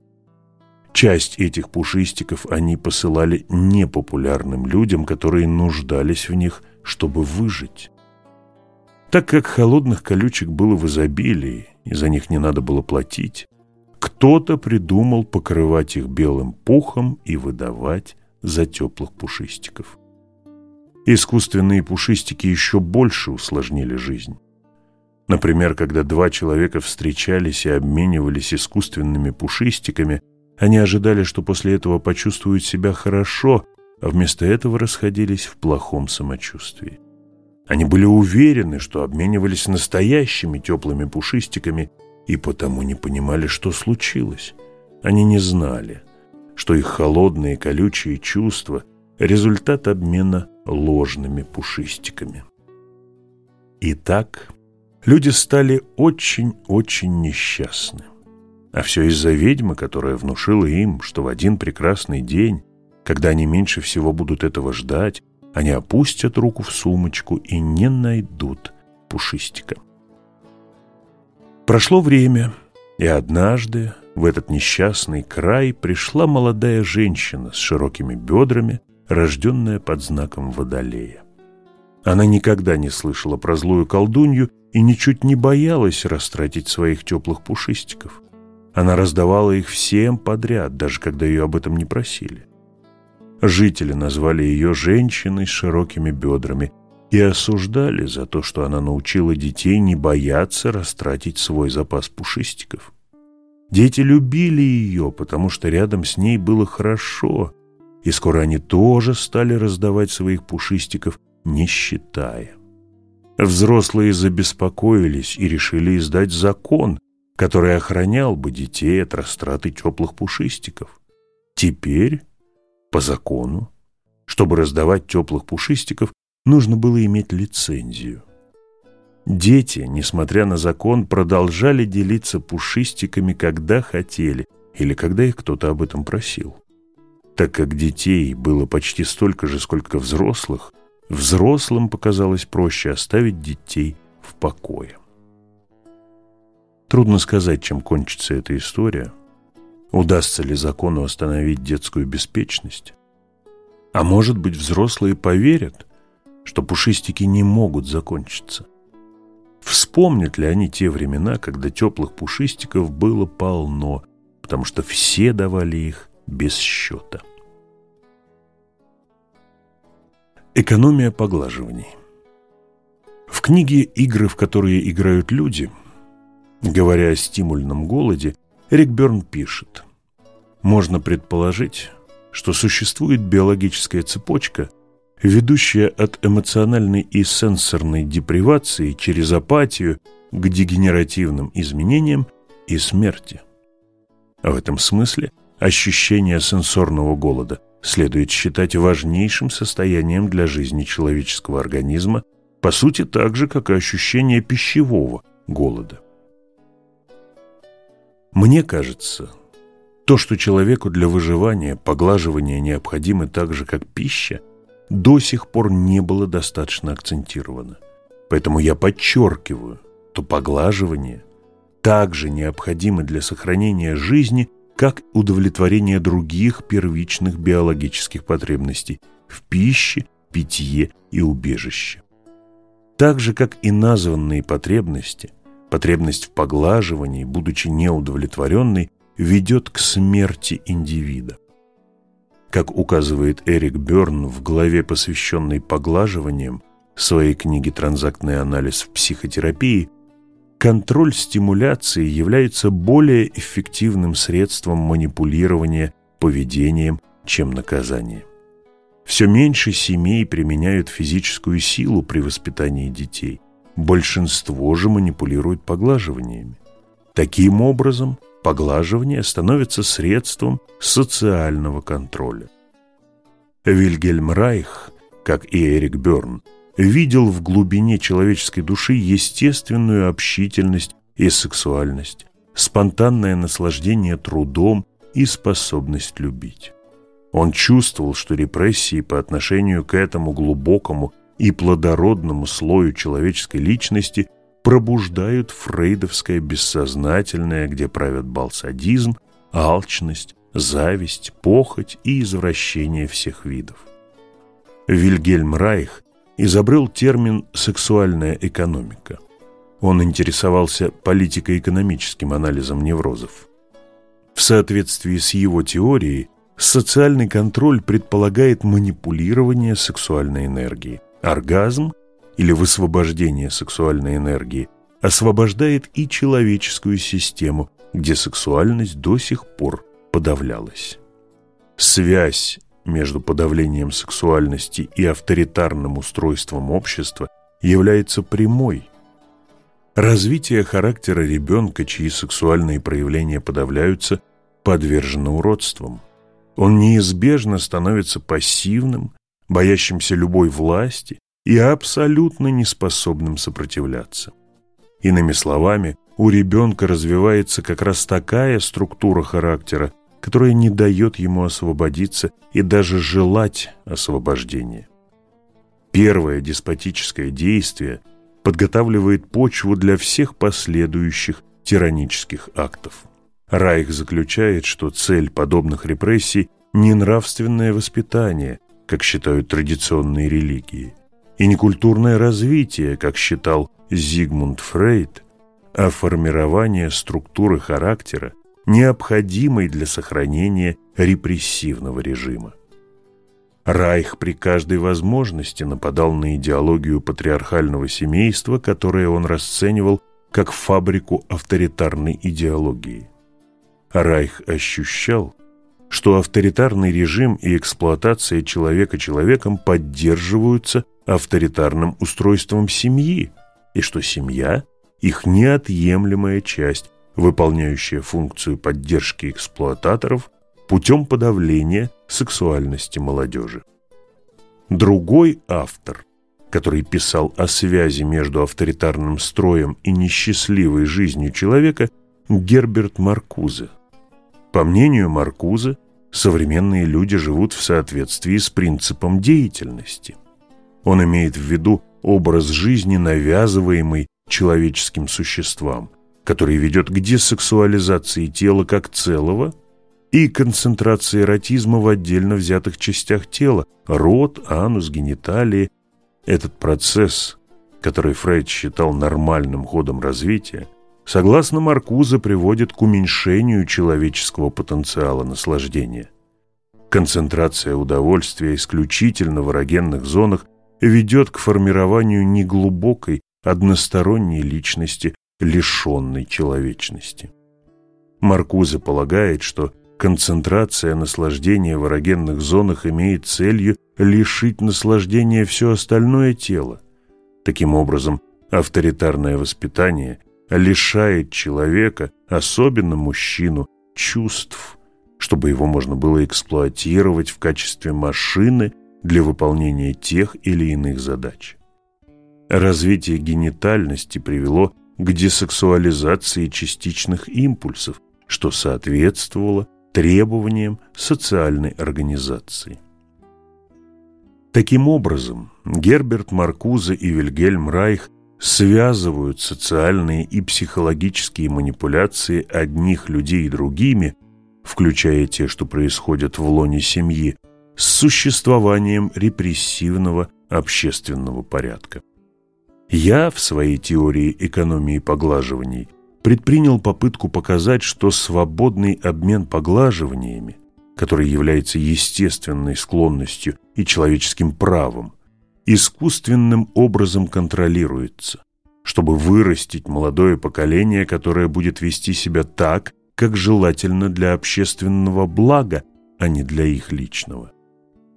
Часть этих пушистиков они посылали непопулярным людям, которые нуждались в них, чтобы выжить. Так как холодных колючек было в изобилии, и за них не надо было платить, кто-то придумал покрывать их белым пухом и выдавать за теплых пушистиков. Искусственные пушистики еще больше усложнили жизнь. Например, когда два человека встречались и обменивались искусственными пушистиками, они ожидали, что после этого почувствуют себя хорошо, а вместо этого расходились в плохом самочувствии. Они были уверены, что обменивались настоящими теплыми пушистиками и потому не понимали, что случилось. Они не знали, что их холодные колючие чувства – результат обмена ложными пушистиками. Итак, люди стали очень-очень несчастны. А все из-за ведьмы, которая внушила им, что в один прекрасный день, когда они меньше всего будут этого ждать, они опустят руку в сумочку и не найдут пушистика. Прошло время, и однажды в этот несчастный край пришла молодая женщина с широкими бедрами, рожденная под знаком Водолея. Она никогда не слышала про злую колдунью и ничуть не боялась растратить своих теплых пушистиков. Она раздавала их всем подряд, даже когда ее об этом не просили. Жители назвали ее женщиной с широкими бедрами и осуждали за то, что она научила детей не бояться растратить свой запас пушистиков. Дети любили ее, потому что рядом с ней было хорошо, и скоро они тоже стали раздавать своих пушистиков, не считая. Взрослые забеспокоились и решили издать закон, который охранял бы детей от растраты теплых пушистиков. Теперь, по закону, чтобы раздавать теплых пушистиков, нужно было иметь лицензию. Дети, несмотря на закон, продолжали делиться пушистиками, когда хотели или когда их кто-то об этом просил. Так как детей было почти столько же, сколько взрослых, взрослым показалось проще оставить детей в покое. Трудно сказать, чем кончится эта история. Удастся ли закону остановить детскую беспечность? А может быть, взрослые поверят, что пушистики не могут закончиться. Вспомнят ли они те времена, когда теплых пушистиков было полно, потому что все давали их без счета. Экономия поглаживаний В книге «Игры, в которые играют люди», говоря о стимульном голоде, Эрик Берн пишет «Можно предположить, что существует биологическая цепочка – ведущая от эмоциональной и сенсорной депривации через апатию к дегенеративным изменениям и смерти. В этом смысле ощущение сенсорного голода следует считать важнейшим состоянием для жизни человеческого организма, по сути так же, как и ощущение пищевого голода. Мне кажется, то, что человеку для выживания поглаживание необходимо так же, как пища, до сих пор не было достаточно акцентировано. Поэтому я подчеркиваю, что поглаживание также необходимо для сохранения жизни, как удовлетворение других первичных биологических потребностей в пище, питье и убежище. Так же, как и названные потребности, потребность в поглаживании, будучи неудовлетворенной, ведет к смерти индивида. Как указывает Эрик Берн в главе, посвященной поглаживаниям, своей книги «Транзактный анализ в психотерапии», контроль стимуляции является более эффективным средством манипулирования поведением, чем наказание. Все меньше семей применяют физическую силу при воспитании детей. Большинство же манипулируют поглаживаниями. Таким образом, поглаживание становится средством социального контроля. Вильгельм Райх, как и Эрик Берн, видел в глубине человеческой души естественную общительность и сексуальность, спонтанное наслаждение трудом и способность любить. Он чувствовал, что репрессии по отношению к этому глубокому и плодородному слою человеческой личности – пробуждают фрейдовское бессознательное, где правят балсадизм, алчность, зависть, похоть и извращение всех видов. Вильгельм Райх изобрел термин «сексуальная экономика». Он интересовался политико-экономическим анализом неврозов. В соответствии с его теорией, социальный контроль предполагает манипулирование сексуальной энергией. Оргазм или высвобождение сексуальной энергии освобождает и человеческую систему, где сексуальность до сих пор подавлялась. Связь между подавлением сексуальности и авторитарным устройством общества является прямой. Развитие характера ребенка, чьи сексуальные проявления подавляются, подвержено уродствам. Он неизбежно становится пассивным, боящимся любой власти и абсолютно неспособным сопротивляться. Иными словами, у ребенка развивается как раз такая структура характера, которая не дает ему освободиться и даже желать освобождения. Первое деспотическое действие подготавливает почву для всех последующих тиранических актов. Райх заключает, что цель подобных репрессий – не нравственное воспитание, как считают традиционные религии, и не развитие, как считал Зигмунд Фрейд, а формирование структуры характера, необходимой для сохранения репрессивного режима. Райх при каждой возможности нападал на идеологию патриархального семейства, которое он расценивал как фабрику авторитарной идеологии. Райх ощущал, что авторитарный режим и эксплуатация человека человеком поддерживаются авторитарным устройством семьи, и что семья – их неотъемлемая часть, выполняющая функцию поддержки эксплуататоров путем подавления сексуальности молодежи. Другой автор, который писал о связи между авторитарным строем и несчастливой жизнью человека, Герберт Маркузе. По мнению Маркузе, современные люди живут в соответствии с принципом деятельности. Он имеет в виду образ жизни, навязываемый человеческим существам, который ведет к десексуализации тела как целого и концентрации эротизма в отдельно взятых частях тела – рот, анус, гениталии. Этот процесс, который Фрейд считал нормальным ходом развития, согласно Маркузе, приводит к уменьшению человеческого потенциала наслаждения. Концентрация удовольствия исключительно в эрогенных зонах ведет к формированию неглубокой, односторонней личности, лишенной человечности. Маркузе полагает, что концентрация наслаждения в эрогенных зонах имеет целью лишить наслаждения все остальное тело. Таким образом, авторитарное воспитание лишает человека, особенно мужчину, чувств, чтобы его можно было эксплуатировать в качестве машины для выполнения тех или иных задач. Развитие генитальности привело к десексуализации частичных импульсов, что соответствовало требованиям социальной организации. Таким образом, Герберт Маркузе и Вильгельм Райх связывают социальные и психологические манипуляции одних людей другими, включая те, что происходят в лоне семьи, с существованием репрессивного общественного порядка. Я в своей теории экономии поглаживаний предпринял попытку показать, что свободный обмен поглаживаниями, который является естественной склонностью и человеческим правом, искусственным образом контролируется, чтобы вырастить молодое поколение, которое будет вести себя так, как желательно для общественного блага, а не для их личного.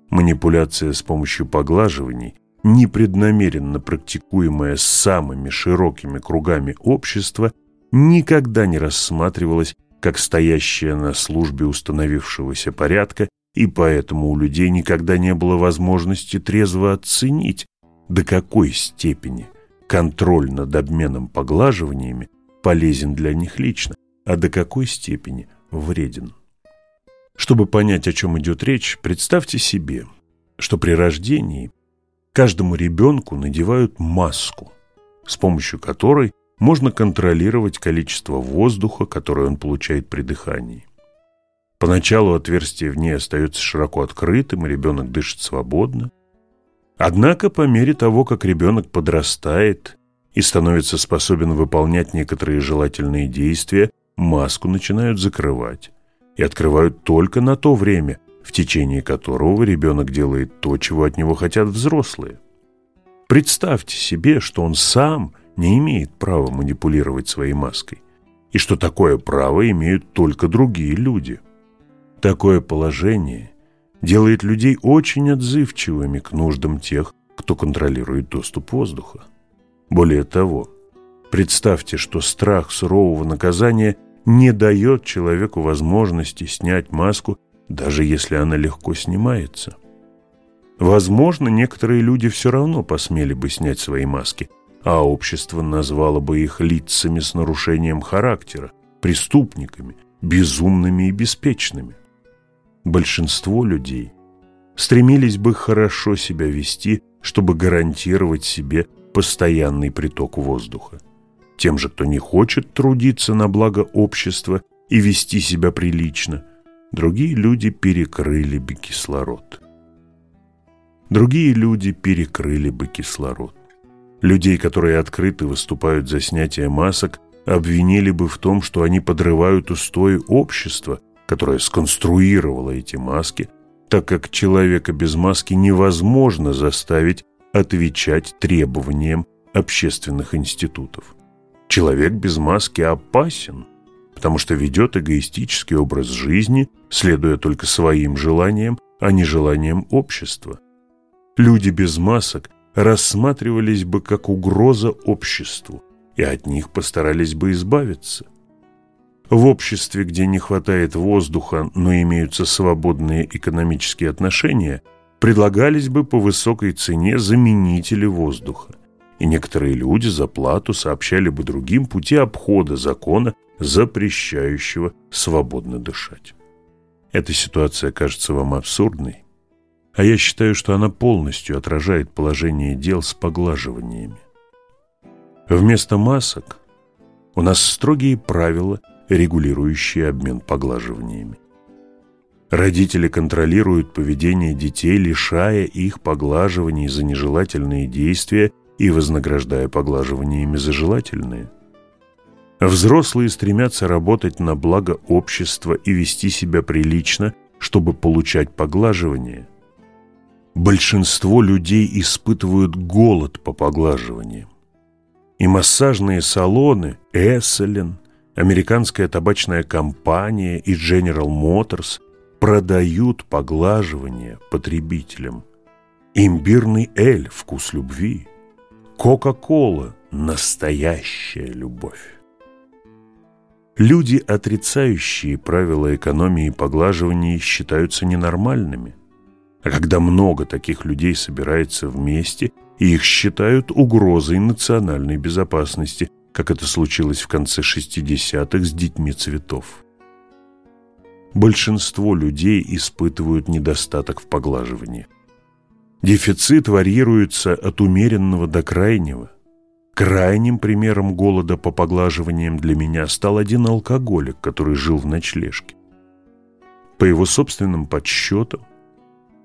Манипуляция с помощью поглаживаний непреднамеренно практикуемая самыми широкими кругами общества, никогда не рассматривалась как стоящая на службе установившегося порядка, и поэтому у людей никогда не было возможности трезво оценить, до какой степени контроль над обменом поглаживаниями полезен для них лично, а до какой степени вреден. Чтобы понять, о чем идет речь, представьте себе, что при рождении Каждому ребенку надевают маску, с помощью которой можно контролировать количество воздуха, которое он получает при дыхании. Поначалу отверстие в ней остается широко открытым, и ребенок дышит свободно. Однако по мере того, как ребенок подрастает и становится способен выполнять некоторые желательные действия, маску начинают закрывать и открывают только на то время, в течение которого ребенок делает то, чего от него хотят взрослые. Представьте себе, что он сам не имеет права манипулировать своей маской, и что такое право имеют только другие люди. Такое положение делает людей очень отзывчивыми к нуждам тех, кто контролирует доступ воздуха. Более того, представьте, что страх сурового наказания не дает человеку возможности снять маску даже если она легко снимается. Возможно, некоторые люди все равно посмели бы снять свои маски, а общество назвало бы их лицами с нарушением характера, преступниками, безумными и беспечными. Большинство людей стремились бы хорошо себя вести, чтобы гарантировать себе постоянный приток воздуха. Тем же, кто не хочет трудиться на благо общества и вести себя прилично – Другие люди перекрыли бы кислород. Другие люди перекрыли бы кислород. Людей, которые открыто выступают за снятие масок, обвинили бы в том, что они подрывают устои общества, которое сконструировало эти маски, так как человека без маски невозможно заставить отвечать требованиям общественных институтов. Человек без маски опасен, потому что ведет эгоистический образ жизни, следуя только своим желаниям, а не желаниям общества. Люди без масок рассматривались бы как угроза обществу, и от них постарались бы избавиться. В обществе, где не хватает воздуха, но имеются свободные экономические отношения, предлагались бы по высокой цене заменители воздуха. И некоторые люди за плату сообщали бы другим пути обхода закона, запрещающего свободно дышать. Эта ситуация кажется вам абсурдной, а я считаю, что она полностью отражает положение дел с поглаживаниями. Вместо масок у нас строгие правила, регулирующие обмен поглаживаниями. Родители контролируют поведение детей, лишая их поглаживаний за нежелательные действия и вознаграждая поглаживаниями за желательные. Взрослые стремятся работать на благо общества и вести себя прилично, чтобы получать поглаживание. Большинство людей испытывают голод по поглаживаниям. И массажные салоны Эсселен, американская табачная компания и General Motors продают поглаживание потребителям. Имбирный эль – вкус любви. Кока-кола – настоящая любовь. Люди, отрицающие правила экономии и поглаживания, считаются ненормальными. А когда много таких людей собирается вместе, их считают угрозой национальной безопасности, как это случилось в конце 60-х с детьми цветов. Большинство людей испытывают недостаток в поглаживании. Дефицит варьируется от умеренного до крайнего. Крайним примером голода по поглаживаниям для меня стал один алкоголик, который жил в ночлежке. По его собственным подсчетам,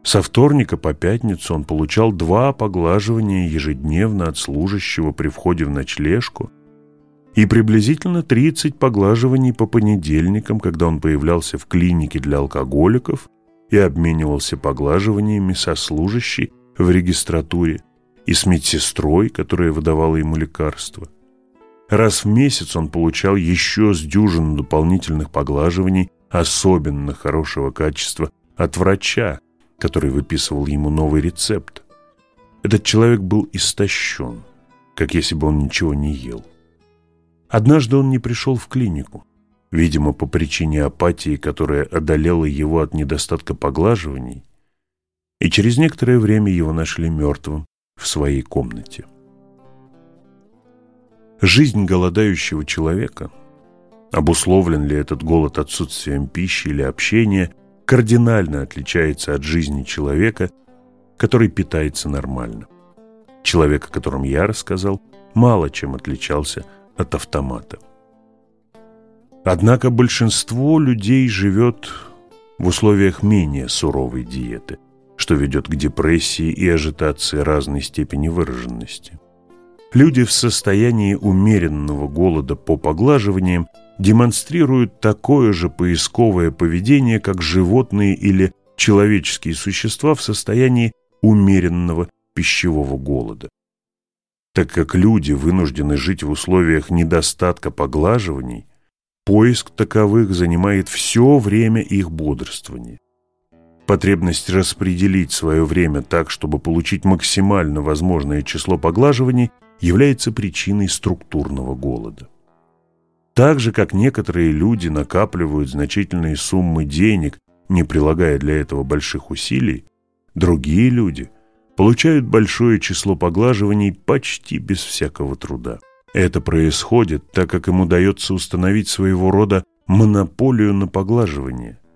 со вторника по пятницу он получал два поглаживания ежедневно от служащего при входе в ночлежку и приблизительно 30 поглаживаний по понедельникам, когда он появлялся в клинике для алкоголиков и обменивался поглаживаниями со служащей в регистратуре и с медсестрой, которая выдавала ему лекарства. Раз в месяц он получал еще с дюжину дополнительных поглаживаний особенно хорошего качества от врача, который выписывал ему новый рецепт. Этот человек был истощен, как если бы он ничего не ел. Однажды он не пришел в клинику, видимо, по причине апатии, которая одолела его от недостатка поглаживаний, и через некоторое время его нашли мертвым в своей комнате. Жизнь голодающего человека, обусловлен ли этот голод отсутствием пищи или общения, кардинально отличается от жизни человека, который питается нормально. Человек, о котором я рассказал, мало чем отличался от автомата. Однако большинство людей живет в условиях менее суровой диеты – что ведет к депрессии и ажитации разной степени выраженности. Люди в состоянии умеренного голода по поглаживаниям демонстрируют такое же поисковое поведение, как животные или человеческие существа в состоянии умеренного пищевого голода. Так как люди вынуждены жить в условиях недостатка поглаживаний, поиск таковых занимает все время их бодрствования. Потребность распределить свое время так, чтобы получить максимально возможное число поглаживаний, является причиной структурного голода. Так же, как некоторые люди накапливают значительные суммы денег, не прилагая для этого больших усилий, другие люди получают большое число поглаживаний почти без всякого труда. Это происходит, так как им удается установить своего рода монополию на поглаживание –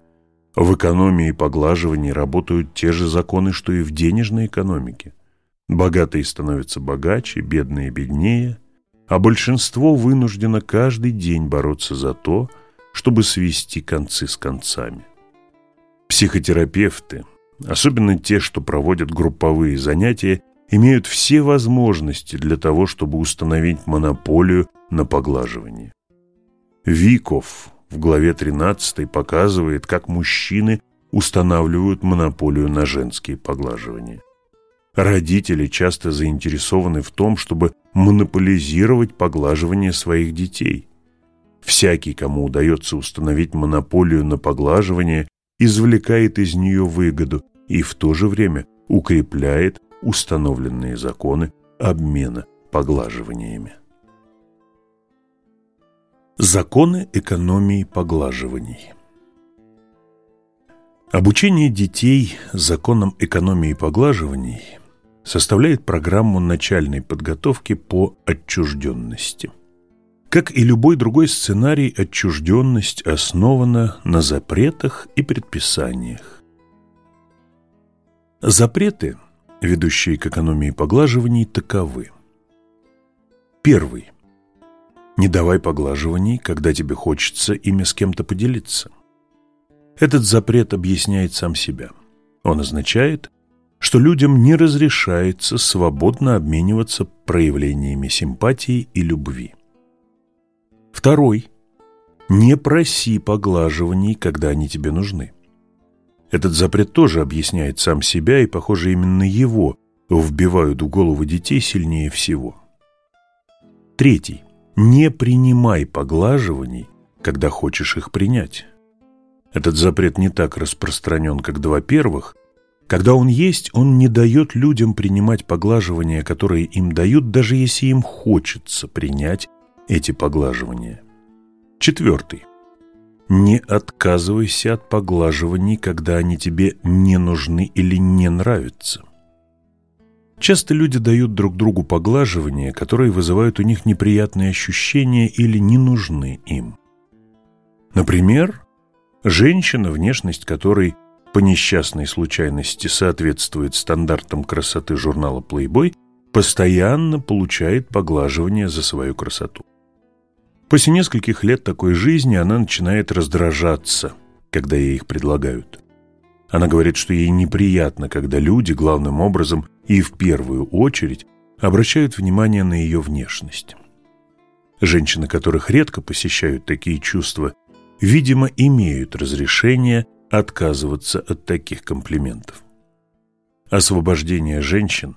в экономии и поглаживании работают те же законы, что и в денежной экономике. Богатые становятся богаче, бедные беднее, а большинство вынуждено каждый день бороться за то, чтобы свести концы с концами. Психотерапевты, особенно те, что проводят групповые занятия, имеют все возможности для того, чтобы установить монополию на поглаживание. Виков в главе 13 показывает, как мужчины устанавливают монополию на женские поглаживания. Родители часто заинтересованы в том, чтобы монополизировать поглаживание своих детей. Всякий, кому удается установить монополию на поглаживание, извлекает из нее выгоду и в то же время укрепляет установленные законы обмена поглаживаниями. Законы экономии поглаживаний Обучение детей законам экономии поглаживаний составляет программу начальной подготовки по отчужденности. Как и любой другой сценарий, отчужденность основана на запретах и предписаниях. Запреты, ведущие к экономии поглаживаний, таковы. Первый. Не давай поглаживаний, когда тебе хочется ими с кем-то поделиться. Этот запрет объясняет сам себя. Он означает, что людям не разрешается свободно обмениваться проявлениями симпатии и любви. Второй. Не проси поглаживаний, когда они тебе нужны. Этот запрет тоже объясняет сам себя, и, похоже, именно его вбивают в голову детей сильнее всего. Третий. Не принимай поглаживаний, когда хочешь их принять. Этот запрет не так распространен, как два первых. Когда он есть, он не дает людям принимать поглаживания, которые им дают, даже если им хочется принять эти поглаживания. Четвертый. Не отказывайся от поглаживаний, когда они тебе не нужны или не нравятся. Часто люди дают друг другу поглаживания, которые вызывают у них неприятные ощущения или не нужны им. Например, женщина, внешность которой по несчастной случайности соответствует стандартам красоты журнала Playboy, постоянно получает поглаживание за свою красоту. После нескольких лет такой жизни она начинает раздражаться, когда ей их предлагают. Она говорит, что ей неприятно, когда люди, главным образом и в первую очередь, обращают внимание на ее внешность. Женщины, которых редко посещают такие чувства, видимо, имеют разрешение отказываться от таких комплиментов. Освобождение женщин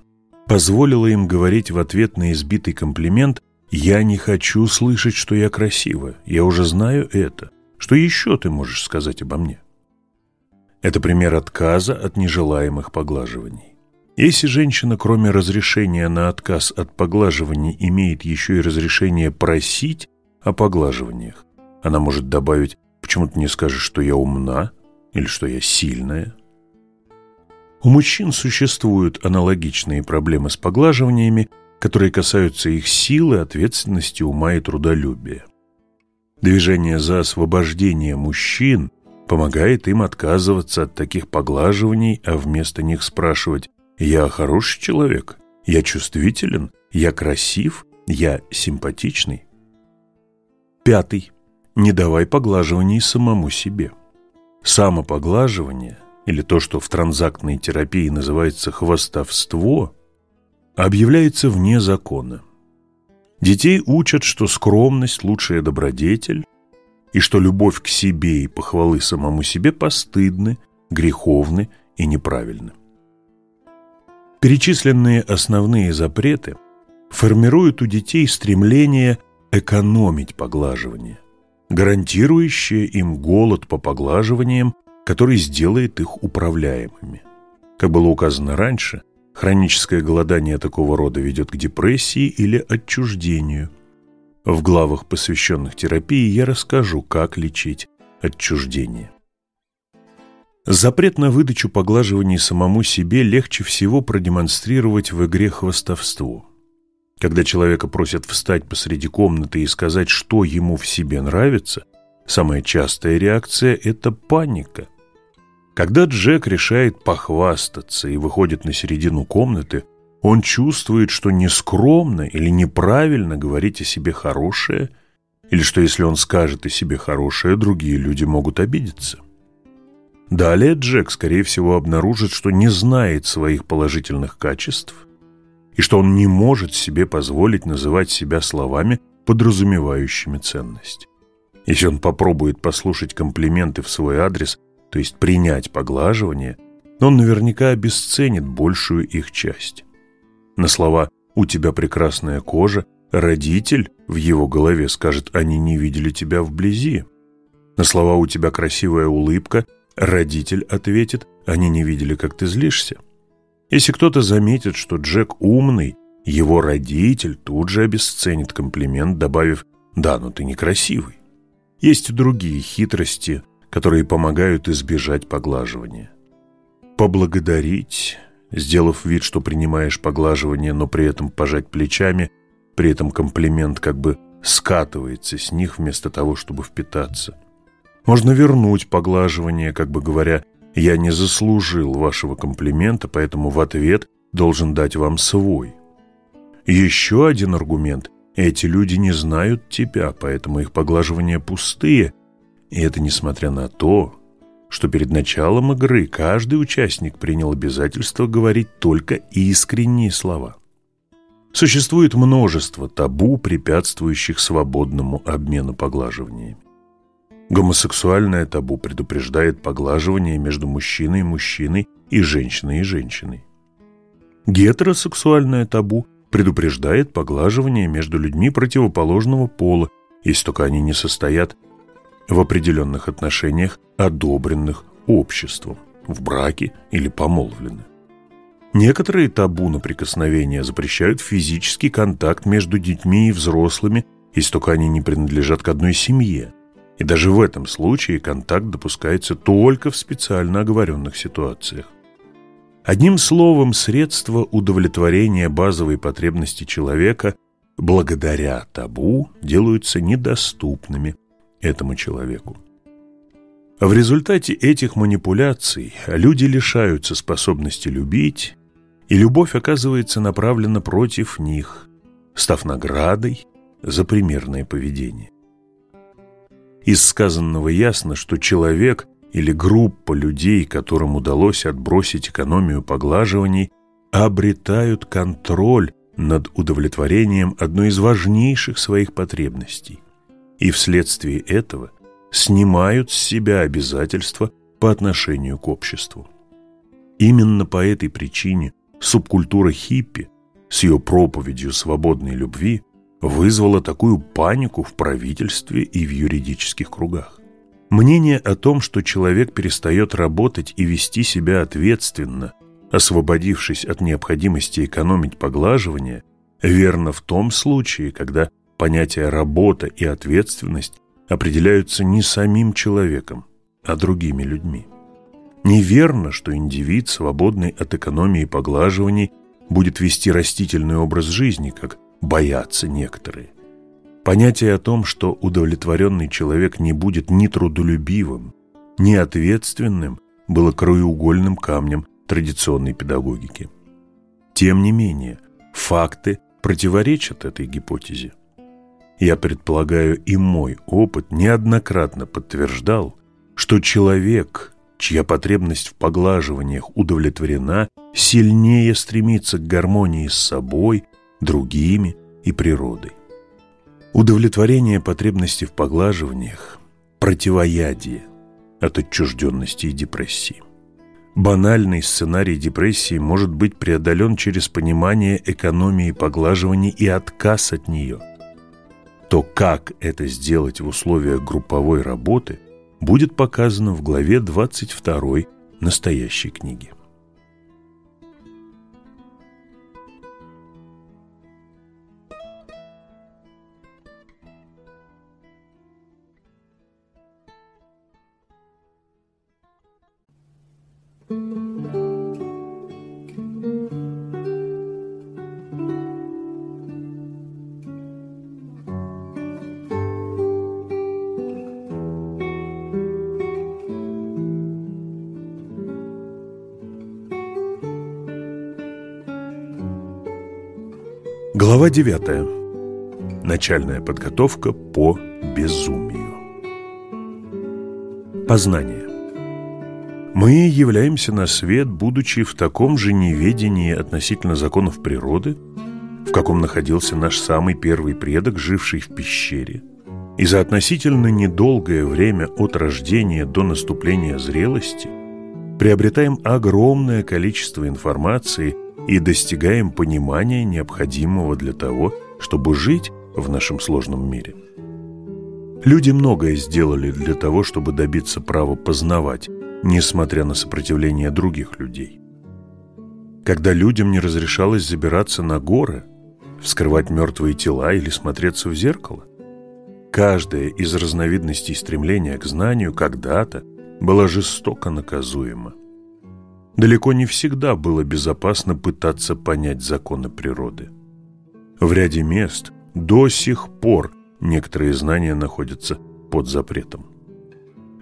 позволило им говорить в ответ на избитый комплимент «Я не хочу слышать, что я красива. Я уже знаю это. Что еще ты можешь сказать обо мне?» Это пример отказа от нежелаемых поглаживаний. Если женщина, кроме разрешения на отказ от поглаживаний, имеет еще и разрешение просить о поглаживаниях, она может добавить «Почему ты не скажешь, что я умна?» или «что я сильная?» У мужчин существуют аналогичные проблемы с поглаживаниями, которые касаются их силы, ответственности, ума и трудолюбия. Движение за освобождение мужчин помогает им отказываться от таких поглаживаний, а вместо них спрашивать «Я хороший человек? Я чувствителен? Я красив? Я симпатичный?» Пятый. Не давай поглаживаний самому себе. Самопоглаживание, или то, что в транзактной терапии называется хвостовство, объявляется вне закона. Детей учат, что скромность – лучшая добродетель, и что любовь к себе и похвалы самому себе постыдны, греховны и неправильны. Перечисленные основные запреты формируют у детей стремление экономить поглаживание, гарантирующее им голод по поглаживаниям, который сделает их управляемыми. Как было указано раньше – Хроническое голодание такого рода ведет к депрессии или отчуждению. В главах, посвященных терапии, я расскажу, как лечить отчуждение. Запрет на выдачу поглаживаний самому себе легче всего продемонстрировать в игре хвостовство. Когда человека просят встать посреди комнаты и сказать, что ему в себе нравится, самая частая реакция – это паника – когда Джек решает похвастаться и выходит на середину комнаты, он чувствует, что нескромно или неправильно говорить о себе хорошее, или что если он скажет о себе хорошее, другие люди могут обидеться. Далее Джек, скорее всего, обнаружит, что не знает своих положительных качеств и что он не может себе позволить называть себя словами, подразумевающими ценность. Если он попробует послушать комплименты в свой адрес, то есть принять поглаживание, он наверняка обесценит большую их часть. На слова «у тебя прекрасная кожа» родитель в его голове скажет «они не видели тебя вблизи». На слова «у тебя красивая улыбка» родитель ответит «они не видели, как ты злишься». Если кто-то заметит, что Джек умный, его родитель тут же обесценит комплимент, добавив «да, но ты некрасивый». Есть и другие хитрости, которые помогают избежать поглаживания. Поблагодарить, сделав вид, что принимаешь поглаживание, но при этом пожать плечами, при этом комплимент как бы скатывается с них вместо того, чтобы впитаться. Можно вернуть поглаживание, как бы говоря, «я не заслужил вашего комплимента, поэтому в ответ должен дать вам свой». Еще один аргумент – эти люди не знают тебя, поэтому их поглаживания пустые, и это несмотря на то, что перед началом игры каждый участник принял обязательство говорить только искренние слова. Существует множество табу, препятствующих свободному обмену поглаживаниями. Гомосексуальное табу предупреждает поглаживание между мужчиной и мужчиной и женщиной и женщиной. Гетеросексуальное табу предупреждает поглаживание между людьми противоположного пола, если только они не состоят в определенных отношениях, одобренных обществом, в браке или помолвлены. Некоторые табу на прикосновение запрещают физический контакт между детьми и взрослыми, если только они не принадлежат к одной семье. И даже в этом случае контакт допускается только в специально оговоренных ситуациях. Одним словом, средства удовлетворения базовой потребности человека благодаря табу делаются недоступными этому человеку. В результате этих манипуляций люди лишаются способности любить, и любовь оказывается направлена против них, став наградой за примерное поведение. Из сказанного ясно, что человек или группа людей, которым удалось отбросить экономию поглаживаний, обретают контроль над удовлетворением одной из важнейших своих потребностей и вследствие этого снимают с себя обязательства по отношению к обществу. Именно по этой причине субкультура хиппи с ее проповедью свободной любви вызвала такую панику в правительстве и в юридических кругах. Мнение о том, что человек перестает работать и вести себя ответственно, освободившись от необходимости экономить поглаживание, верно в том случае, когда понятия «работа» и «ответственность» определяются не самим человеком, а другими людьми. Неверно, что индивид, свободный от экономии и поглаживаний, будет вести растительный образ жизни, как боятся некоторые. Понятие о том, что удовлетворенный человек не будет ни трудолюбивым, ни ответственным, было краеугольным камнем традиционной педагогики. Тем не менее, факты противоречат этой гипотезе. Я предполагаю, и мой опыт неоднократно подтверждал, что человек, чья потребность в поглаживаниях удовлетворена, сильнее стремится к гармонии с собой, другими и природой. Удовлетворение потребности в поглаживаниях – противоядие от отчужденности и депрессии. Банальный сценарий депрессии может быть преодолен через понимание экономии поглаживаний и отказ от нее – то как это сделать в условиях групповой работы, будет показано в главе 22 настоящей книги. Глава 9. Начальная подготовка по безумию. Познание. Мы являемся на свет, будучи в таком же неведении относительно законов природы, в каком находился наш самый первый предок, живший в пещере, и за относительно недолгое время от рождения до наступления зрелости приобретаем огромное количество информации и достигаем понимания, необходимого для того, чтобы жить в нашем сложном мире. Люди многое сделали для того, чтобы добиться права познавать, несмотря на сопротивление других людей. Когда людям не разрешалось забираться на горы, вскрывать мертвые тела или смотреться в зеркало, каждая из разновидностей стремления к знанию когда-то была жестоко наказуема. Далеко не всегда было безопасно пытаться понять законы природы. В ряде мест до сих пор некоторые знания находятся под запретом.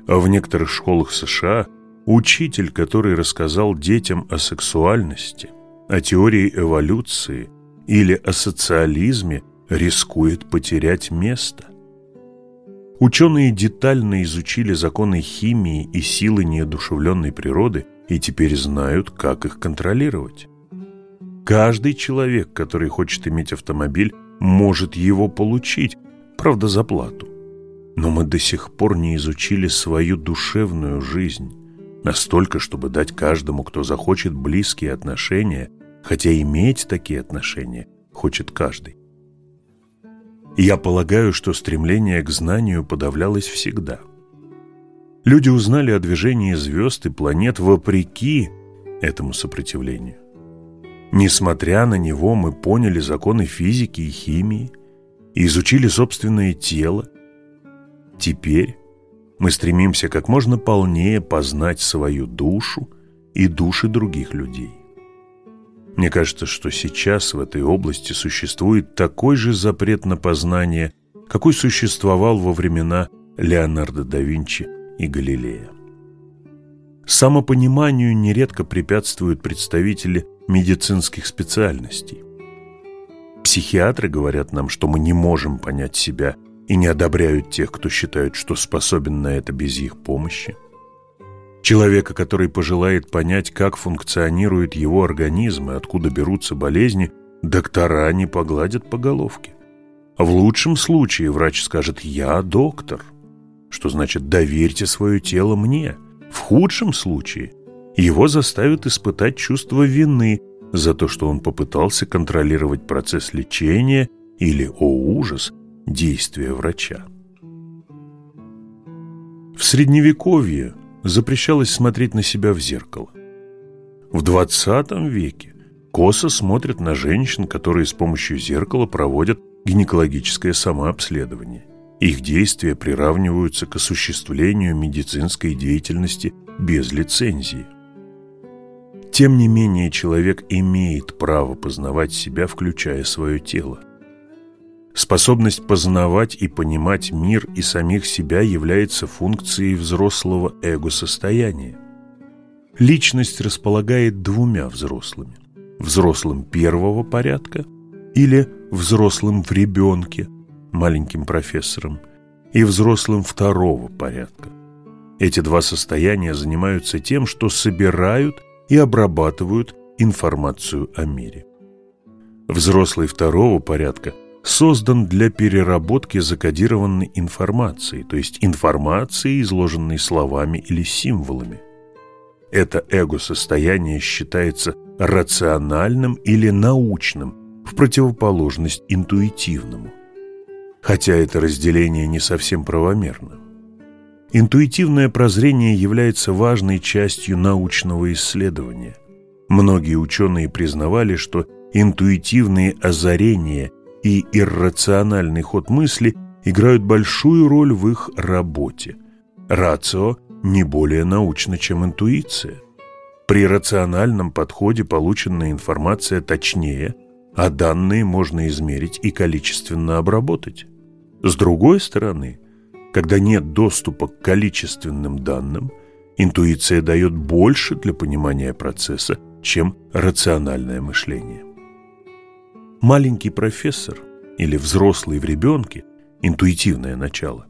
А в некоторых школах США учитель, который рассказал детям о сексуальности, о теории эволюции или о социализме, рискует потерять место. Ученые детально изучили законы химии и силы неодушевленной природы и теперь знают, как их контролировать. Каждый человек, который хочет иметь автомобиль, может его получить, правда за плату. Но мы до сих пор не изучили свою душевную жизнь, настолько, чтобы дать каждому, кто захочет близкие отношения, хотя иметь такие отношения хочет каждый. Я полагаю, что стремление к знанию подавлялось всегда. Люди узнали о движении звезд и планет вопреки этому сопротивлению. Несмотря на него, мы поняли законы физики и химии и изучили собственное тело. Теперь мы стремимся как можно полнее познать свою душу и души других людей. Мне кажется, что сейчас в этой области существует такой же запрет на познание, какой существовал во времена Леонардо да Винчи и Галилея. Самопониманию нередко препятствуют представители медицинских специальностей. Психиатры говорят нам, что мы не можем понять себя и не одобряют тех, кто считает, что способен на это без их помощи. Человека, который пожелает понять, как функционирует его организм и откуда берутся болезни, доктора не погладят по головке. В лучшем случае врач скажет «я доктор», что значит «доверьте свое тело мне». В худшем случае его заставят испытать чувство вины за то, что он попытался контролировать процесс лечения или, о ужас, действия врача. В Средневековье запрещалось смотреть на себя в зеркало. В 20 веке косо смотрят на женщин, которые с помощью зеркала проводят гинекологическое самообследование. Их действия приравниваются к осуществлению медицинской деятельности без лицензии. Тем не менее, человек имеет право познавать себя, включая свое тело. Способность познавать и понимать мир и самих себя является функцией взрослого эго-состояния. Личность располагает двумя взрослыми. Взрослым первого порядка или взрослым в ребенке, маленьким профессором, и взрослым второго порядка. Эти два состояния занимаются тем, что собирают и обрабатывают информацию о мире. Взрослый второго порядка создан для переработки закодированной информации, то есть информации, изложенной словами или символами. Это эго-состояние считается рациональным или научным, в противоположность интуитивному. Хотя это разделение не совсем правомерно. Интуитивное прозрение является важной частью научного исследования. Многие ученые признавали, что интуитивные озарения и иррациональный ход мысли играют большую роль в их работе. Рацио не более научно, чем интуиция. При рациональном подходе полученная информация точнее, а данные можно измерить и количественно обработать. С другой стороны, когда нет доступа к количественным данным, интуиция дает больше для понимания процесса, чем рациональное мышление. Маленький профессор или взрослый в ребенке, интуитивное начало,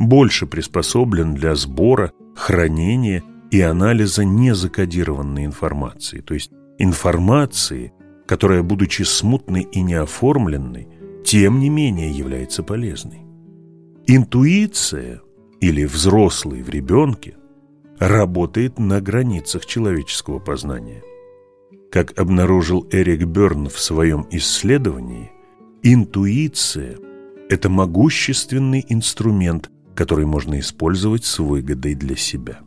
больше приспособлен для сбора, хранения и анализа незакодированной информации, то есть информации, которая, будучи смутной и неоформленной, тем не менее является полезной. Интуиция или взрослый в ребенке работает на границах человеческого познания. Как обнаружил Эрик Берн в своем исследовании, интуиция – это могущественный инструмент, который можно использовать с выгодой для себя.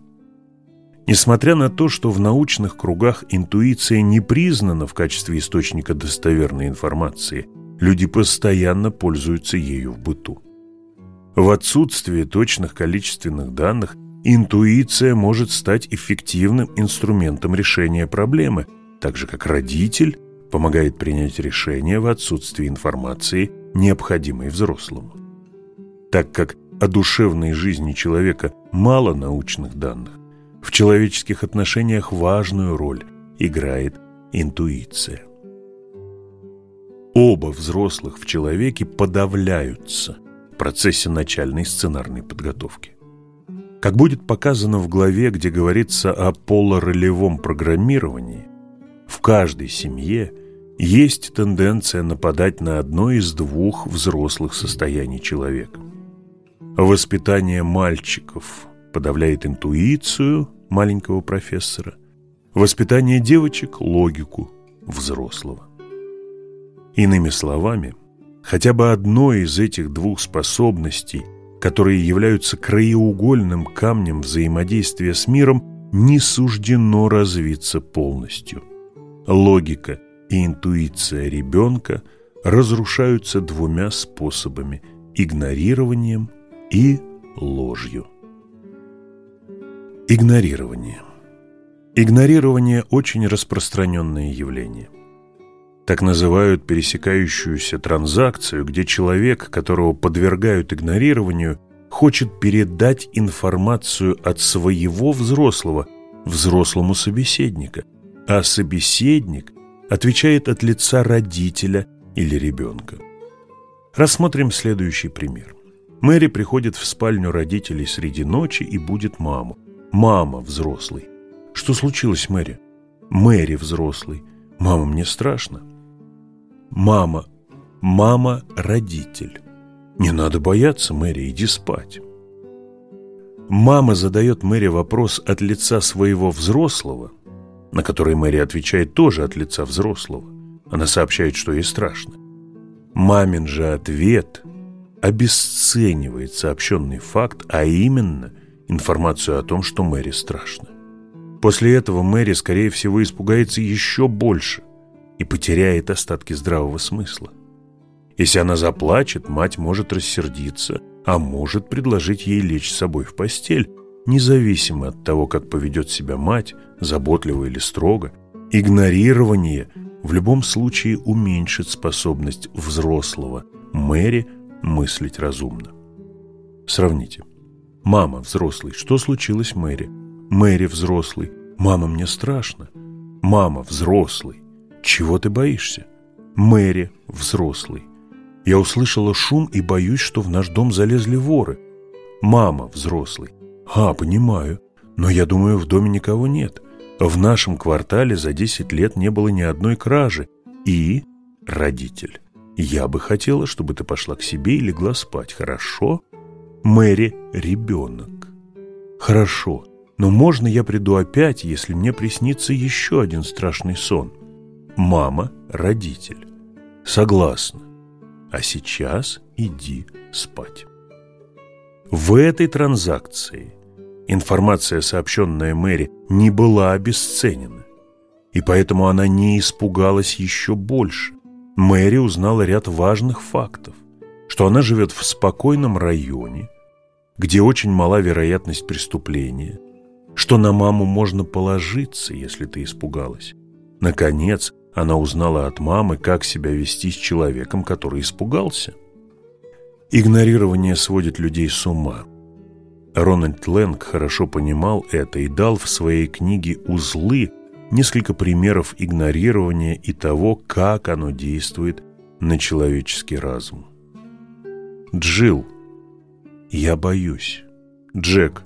Несмотря на то, что в научных кругах интуиция не признана в качестве источника достоверной информации, люди постоянно пользуются ею в быту. В отсутствие точных количественных данных интуиция может стать эффективным инструментом решения проблемы, так же как родитель помогает принять решение в отсутствии информации, необходимой взрослому. Так как о душевной жизни человека мало научных данных, в человеческих отношениях важную роль играет интуиция. Оба взрослых в человеке подавляются в процессе начальной сценарной подготовки. Как будет показано в главе, где говорится о полуролевом программировании, в каждой семье есть тенденция нападать на одно из двух взрослых состояний человека. Воспитание мальчиков подавляет интуицию маленького профессора, воспитание девочек – логику взрослого. Иными словами, хотя бы одной из этих двух способностей, которые являются краеугольным камнем взаимодействия с миром, не суждено развиться полностью. Логика и интуиция ребенка разрушаются двумя способами – игнорированием и ложью. Игнорирование. Игнорирование – очень распространенное явление. Так называют пересекающуюся транзакцию, где человек, которого подвергают игнорированию, хочет передать информацию от своего взрослого взрослому собеседника, а собеседник отвечает от лица родителя или ребенка. Рассмотрим следующий пример. Мэри приходит в спальню родителей среди ночи и будет маму. Мама взрослый. Что случилось, Мэри? Мэри взрослый. Мама, мне страшно. Мама. Мама родитель. Не надо бояться, Мэри, иди спать. Мама задает Мэри вопрос от лица своего взрослого, на который Мэри отвечает тоже от лица взрослого. Она сообщает, что ей страшно. Мамин же ответ обесценивает сообщенный факт, а именно – информацию о том, что Мэри страшно. После этого Мэри, скорее всего, испугается еще больше и потеряет остатки здравого смысла. Если она заплачет, мать может рассердиться, а может предложить ей лечь с собой в постель, независимо от того, как поведет себя мать, заботливо или строго. Игнорирование в любом случае уменьшит способность взрослого Мэри мыслить разумно. Сравните. Мама взрослый, что случилось Мэри? Мэри взрослый, мама, мне страшно. Мама взрослый, чего ты боишься? Мэри взрослый. Я услышала шум и боюсь, что в наш дом залезли воры. Мама взрослый. А, понимаю. Но я думаю, в доме никого нет. В нашем квартале за 10 лет не было ни одной кражи. И родитель. Я бы хотела, чтобы ты пошла к себе и легла спать, хорошо? Мэри – ребенок. Хорошо, но можно я приду опять, если мне приснится еще один страшный сон? Мама – родитель. Согласна. А сейчас иди спать. В этой транзакции информация, сообщенная Мэри, не была обесценена. И поэтому она не испугалась еще больше. Мэри узнала ряд важных фактов, что она живет в спокойном районе, где очень мала вероятность преступления, что на маму можно положиться, если ты испугалась. Наконец, она узнала от мамы, как себя вести с человеком, который испугался. Игнорирование сводит людей с ума. Рональд Лэнг хорошо понимал это и дал в своей книге «Узлы» несколько примеров игнорирования и того, как оно действует на человеческий разум. Джилл я боюсь. Джек,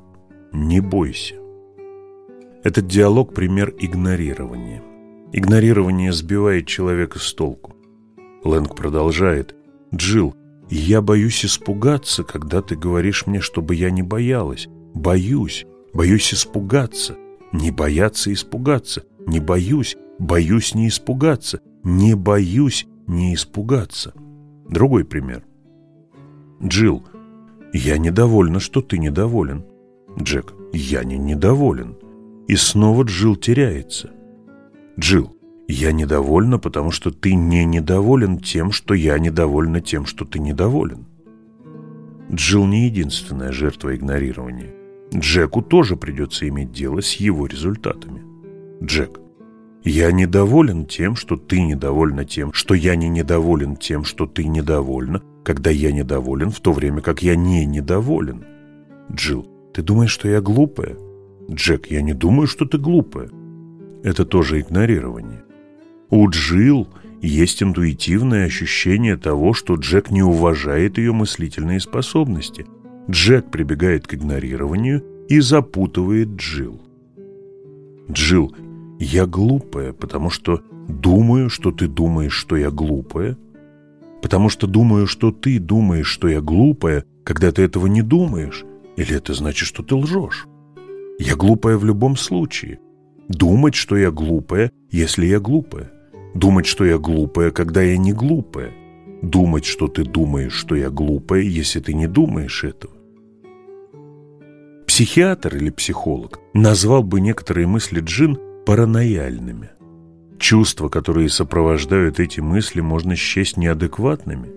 не бойся. Этот диалог – пример игнорирования. Игнорирование сбивает человека с толку. Лэнг продолжает. «Джилл, я боюсь испугаться, когда ты говоришь мне, чтобы я не боялась. Боюсь, боюсь испугаться. Не бояться испугаться. Не боюсь, боюсь не испугаться. Не боюсь не испугаться». Другой пример. Джилл, я недовольна, что ты недоволен. Джек, я не недоволен. И снова Джилл теряется. Джилл, я недовольна, потому что ты не недоволен тем, что я недовольна тем, что ты недоволен. Джилл не единственная жертва игнорирования. Джеку тоже придется иметь дело с его результатами. Джек, я недоволен тем, что ты недовольна тем, что я не недоволен тем, что ты недовольна, когда я недоволен, в то время как я не недоволен. Джилл, ты думаешь, что я глупая? Джек, я не думаю, что ты глупая. Это тоже игнорирование. У Джилл есть интуитивное ощущение того, что Джек не уважает ее мыслительные способности. Джек прибегает к игнорированию и запутывает Джилл. Джилл, я глупая, потому что думаю, что ты думаешь, что я глупая, потому что думаю, что ты думаешь, что я глупая, когда ты этого не думаешь, или это значит, что ты лжешь? Я глупая в любом случае. Думать, что я глупая, если я глупая. Думать, что я глупая, когда я не глупая. Думать, что ты думаешь, что я глупая, если ты не думаешь этого. Психиатр или психолог назвал бы некоторые мысли Джин паранояльными. Чувства, которые сопровождают эти мысли, можно счесть неадекватными.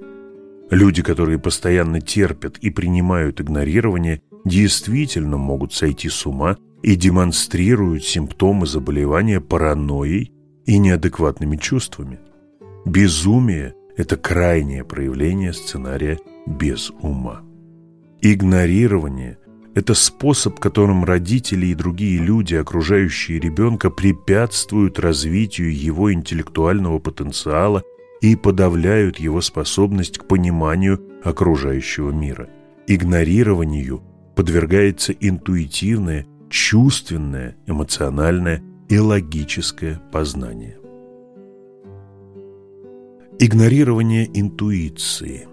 Люди, которые постоянно терпят и принимают игнорирование, действительно могут сойти с ума и демонстрируют симптомы заболевания паранойей и неадекватными чувствами. Безумие – это крайнее проявление сценария без ума. Игнорирование – это способ, которым родители и другие люди, окружающие ребенка, препятствуют развитию его интеллектуального потенциала и подавляют его способность к пониманию окружающего мира. Игнорированию подвергается интуитивное, чувственное, эмоциональное и логическое познание. Игнорирование интуиции.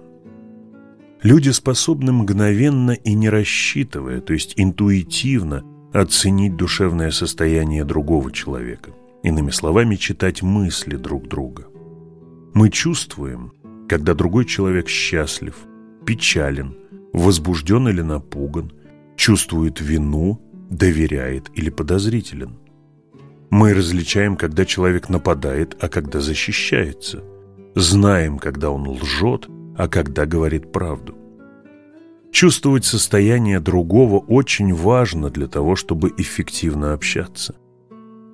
Люди способны мгновенно и не рассчитывая, то есть интуитивно, оценить душевное состояние другого человека. Иными словами, читать мысли друг друга. Мы чувствуем, когда другой человек счастлив, печален, возбужден или напуган, чувствует вину, доверяет или подозрителен. Мы различаем, когда человек нападает, а когда защищается. Знаем, когда он лжет, а когда говорит правду. Чувствовать состояние другого очень важно для того, чтобы эффективно общаться.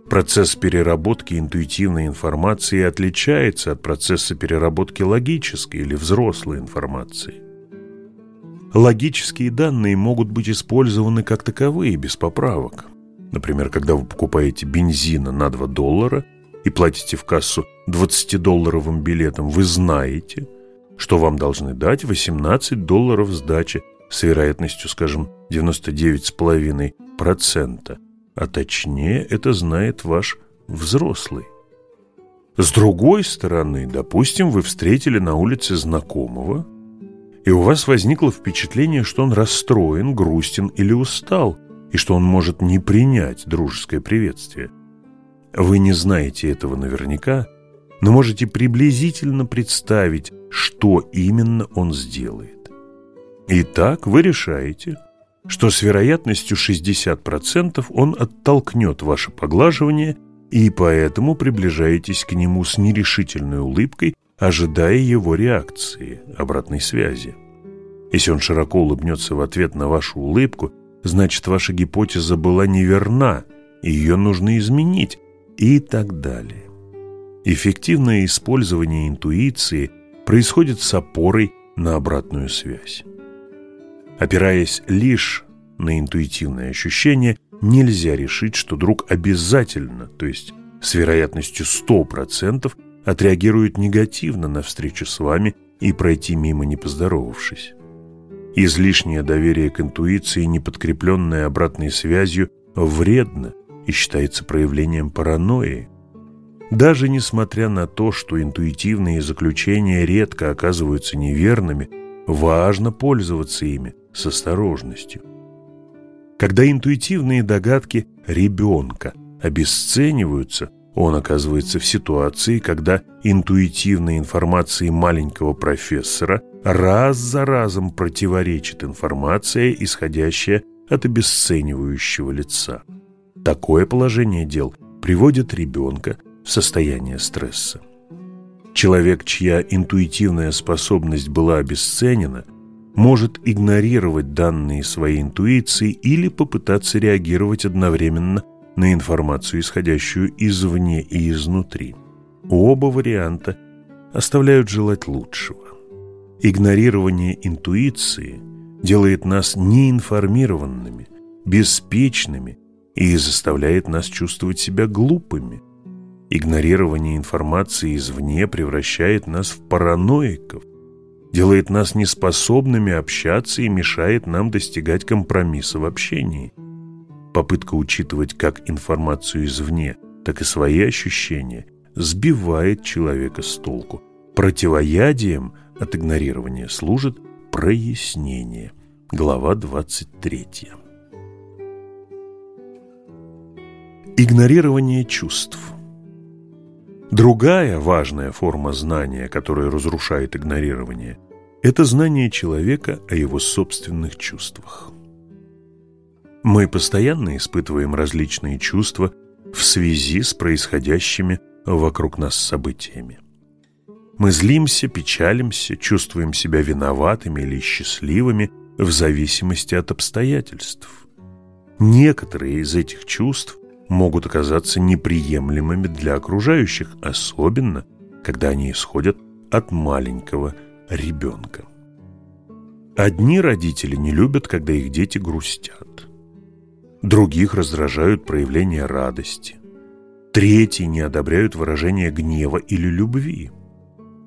Процесс переработки интуитивной информации отличается от процесса переработки логической или взрослой информации. Логические данные могут быть использованы как таковые, без поправок. Например, когда вы покупаете бензина на 2 доллара и платите в кассу 20-долларовым билетом, вы знаете, что вам должны дать 18 долларов сдачи с вероятностью, скажем, 99,5%. А точнее, это знает ваш взрослый. С другой стороны, допустим, вы встретили на улице знакомого, и у вас возникло впечатление, что он расстроен, грустен или устал, и что он может не принять дружеское приветствие. Вы не знаете этого наверняка, но можете приблизительно представить, что именно он сделает. Итак, вы решаете, что с вероятностью 60% он оттолкнет ваше поглаживание, и поэтому приближаетесь к нему с нерешительной улыбкой ожидая его реакции, обратной связи. Если он широко улыбнется в ответ на вашу улыбку, значит, ваша гипотеза была неверна, ее нужно изменить, и так далее. Эффективное использование интуиции происходит с опорой на обратную связь. Опираясь лишь на интуитивное ощущение, нельзя решить, что друг обязательно, то есть с вероятностью 100%, отреагирует негативно на встречу с вами и пройти мимо не поздоровавшись. Излишнее доверие к интуиции, не подкрепленное обратной связью, вредно и считается проявлением паранойи. Даже несмотря на то, что интуитивные заключения редко оказываются неверными, важно пользоваться ими с осторожностью. Когда интуитивные догадки ребенка обесцениваются, он оказывается в ситуации, когда интуитивной информации маленького профессора раз за разом противоречит информация, исходящая от обесценивающего лица. Такое положение дел приводит ребенка в состояние стресса. Человек, чья интуитивная способность была обесценена, может игнорировать данные своей интуиции или попытаться реагировать одновременно на информацию, исходящую извне и изнутри. Оба варианта оставляют желать лучшего. Игнорирование интуиции делает нас неинформированными, беспечными и заставляет нас чувствовать себя глупыми. Игнорирование информации извне превращает нас в параноиков, делает нас неспособными общаться и мешает нам достигать компромисса в общении. Попытка учитывать как информацию извне, так и свои ощущения сбивает человека с толку. Противоядием от игнорирования служит прояснение. Глава 23. Игнорирование чувств. Другая важная форма знания, которая разрушает игнорирование, это знание человека о его собственных чувствах. Мы постоянно испытываем различные чувства в связи с происходящими вокруг нас событиями. Мы злимся, печалимся, чувствуем себя виноватыми или счастливыми в зависимости от обстоятельств. Некоторые из этих чувств могут оказаться неприемлемыми для окружающих, особенно когда они исходят от маленького ребенка. Одни родители не любят, когда их дети грустят. Других раздражают проявления радости. Третьи не одобряют выражение гнева или любви.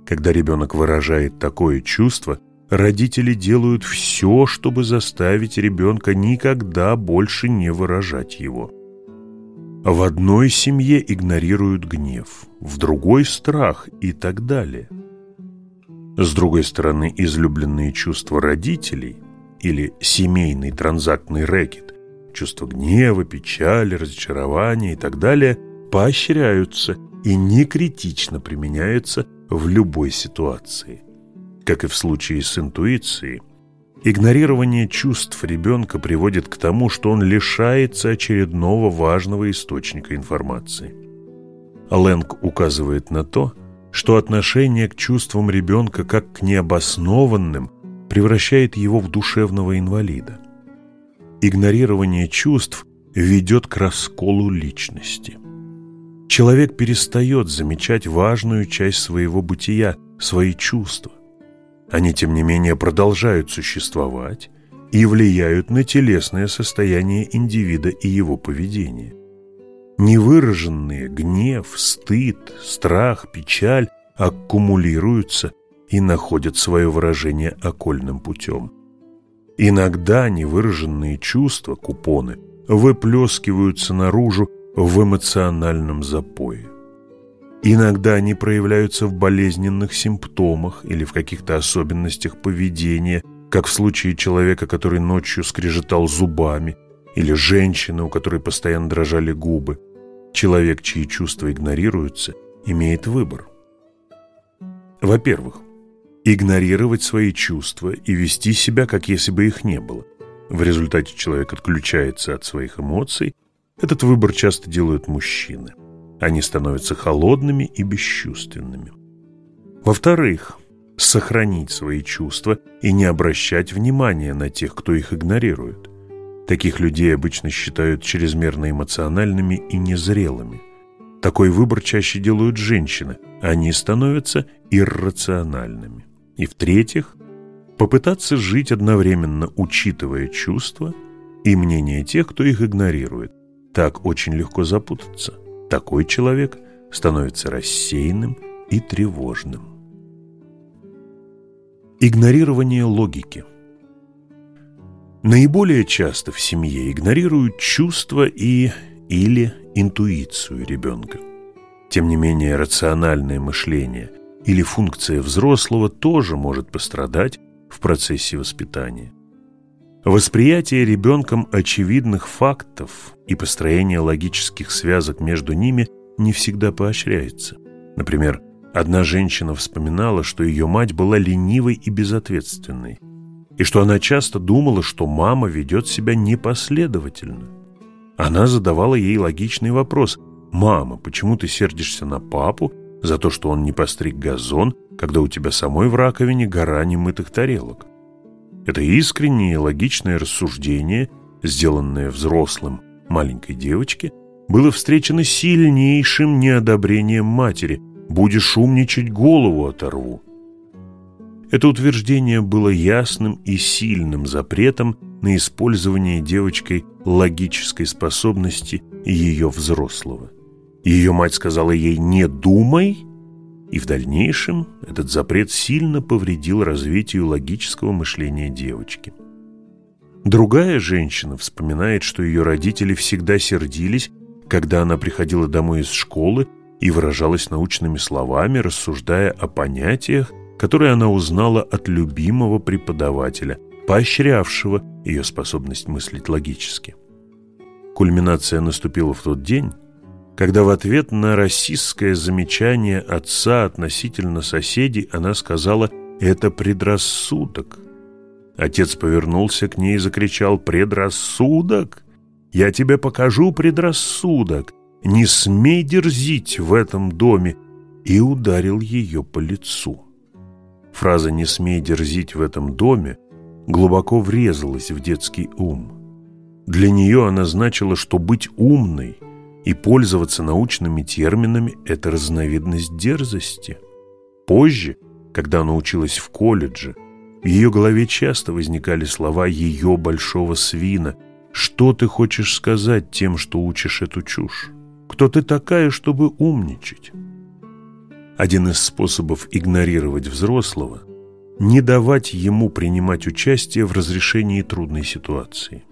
Когда ребенок выражает такое чувство, родители делают все, чтобы заставить ребенка никогда больше не выражать его. В одной семье игнорируют гнев, в другой – страх и так далее. С другой стороны, излюбленные чувства родителей или семейный транзактный рэкет, чувство гнева, печали, разочарования и так далее поощряются и некритично применяются в любой ситуации. Как и в случае с интуицией, игнорирование чувств ребенка приводит к тому, что он лишается очередного важного источника информации. Лэнг указывает на то, что отношение к чувствам ребенка как к необоснованным превращает его в душевного инвалида. Игнорирование чувств ведет к расколу личности. Человек перестает замечать важную часть своего бытия, свои чувства. Они, тем не менее, продолжают существовать и влияют на телесное состояние индивида и его поведение. Невыраженные гнев, стыд, страх, печаль аккумулируются и находят свое выражение окольным путем. Иногда невыраженные чувства, купоны, выплескиваются наружу в эмоциональном запое. Иногда они проявляются в болезненных симптомах или в каких-то особенностях поведения, как в случае человека, который ночью скрежетал зубами, или женщины, у которой постоянно дрожали губы. Человек, чьи чувства игнорируются, имеет выбор. Во-первых, игнорировать свои чувства и вести себя, как если бы их не было. В результате человек отключается от своих эмоций. Этот выбор часто делают мужчины. Они становятся холодными и бесчувственными. Во-вторых, сохранить свои чувства и не обращать внимания на тех, кто их игнорирует. Таких людей обычно считают чрезмерно эмоциональными и незрелыми. Такой выбор чаще делают женщины, они становятся иррациональными. И в-третьих, попытаться жить одновременно, учитывая чувства и мнение тех, кто их игнорирует. Так очень легко запутаться. Такой человек становится рассеянным и тревожным. Игнорирование логики – Наиболее часто в семье игнорируют чувства и или интуицию ребенка. Тем не менее, рациональное мышление или функция взрослого тоже может пострадать в процессе воспитания. Восприятие ребенком очевидных фактов и построение логических связок между ними не всегда поощряется. Например, одна женщина вспоминала, что ее мать была ленивой и безответственной, и что она часто думала, что мама ведет себя непоследовательно. Она задавала ей логичный вопрос «Мама, почему ты сердишься на папу за то, что он не постриг газон, когда у тебя самой в раковине гора немытых тарелок?» Это искреннее и логичное рассуждение, сделанное взрослым маленькой девочке, было встречено сильнейшим неодобрением матери. «Будешь умничать, голову оторву». Это утверждение было ясным и сильным запретом на использование девочкой логической способности ее взрослого. Ее мать сказала ей «не думай», и в дальнейшем этот запрет сильно повредил развитию логического мышления девочки. Другая женщина вспоминает, что ее родители всегда сердились, когда она приходила домой из школы и выражалась научными словами, рассуждая о понятиях, которые она узнала от любимого преподавателя, поощрявшего ее способность мыслить логически. Кульминация наступила в тот день, когда в ответ на расистское замечание отца относительно соседей она сказала «это предрассудок». Отец повернулся к ней и закричал «Предрассудок? Я тебе покажу предрассудок! Не смей дерзить в этом доме!» и ударил ее по лицу. Фраза «не смей дерзить в этом доме» глубоко врезалась в детский ум. Для нее она значила, что быть умной – и пользоваться научными терминами – это разновидность дерзости. Позже, когда она училась в колледже, в ее голове часто возникали слова ее большого свина. «Что ты хочешь сказать тем, что учишь эту чушь? Кто ты такая, чтобы умничать?» Один из способов игнорировать взрослого – не давать ему принимать участие в разрешении трудной ситуации.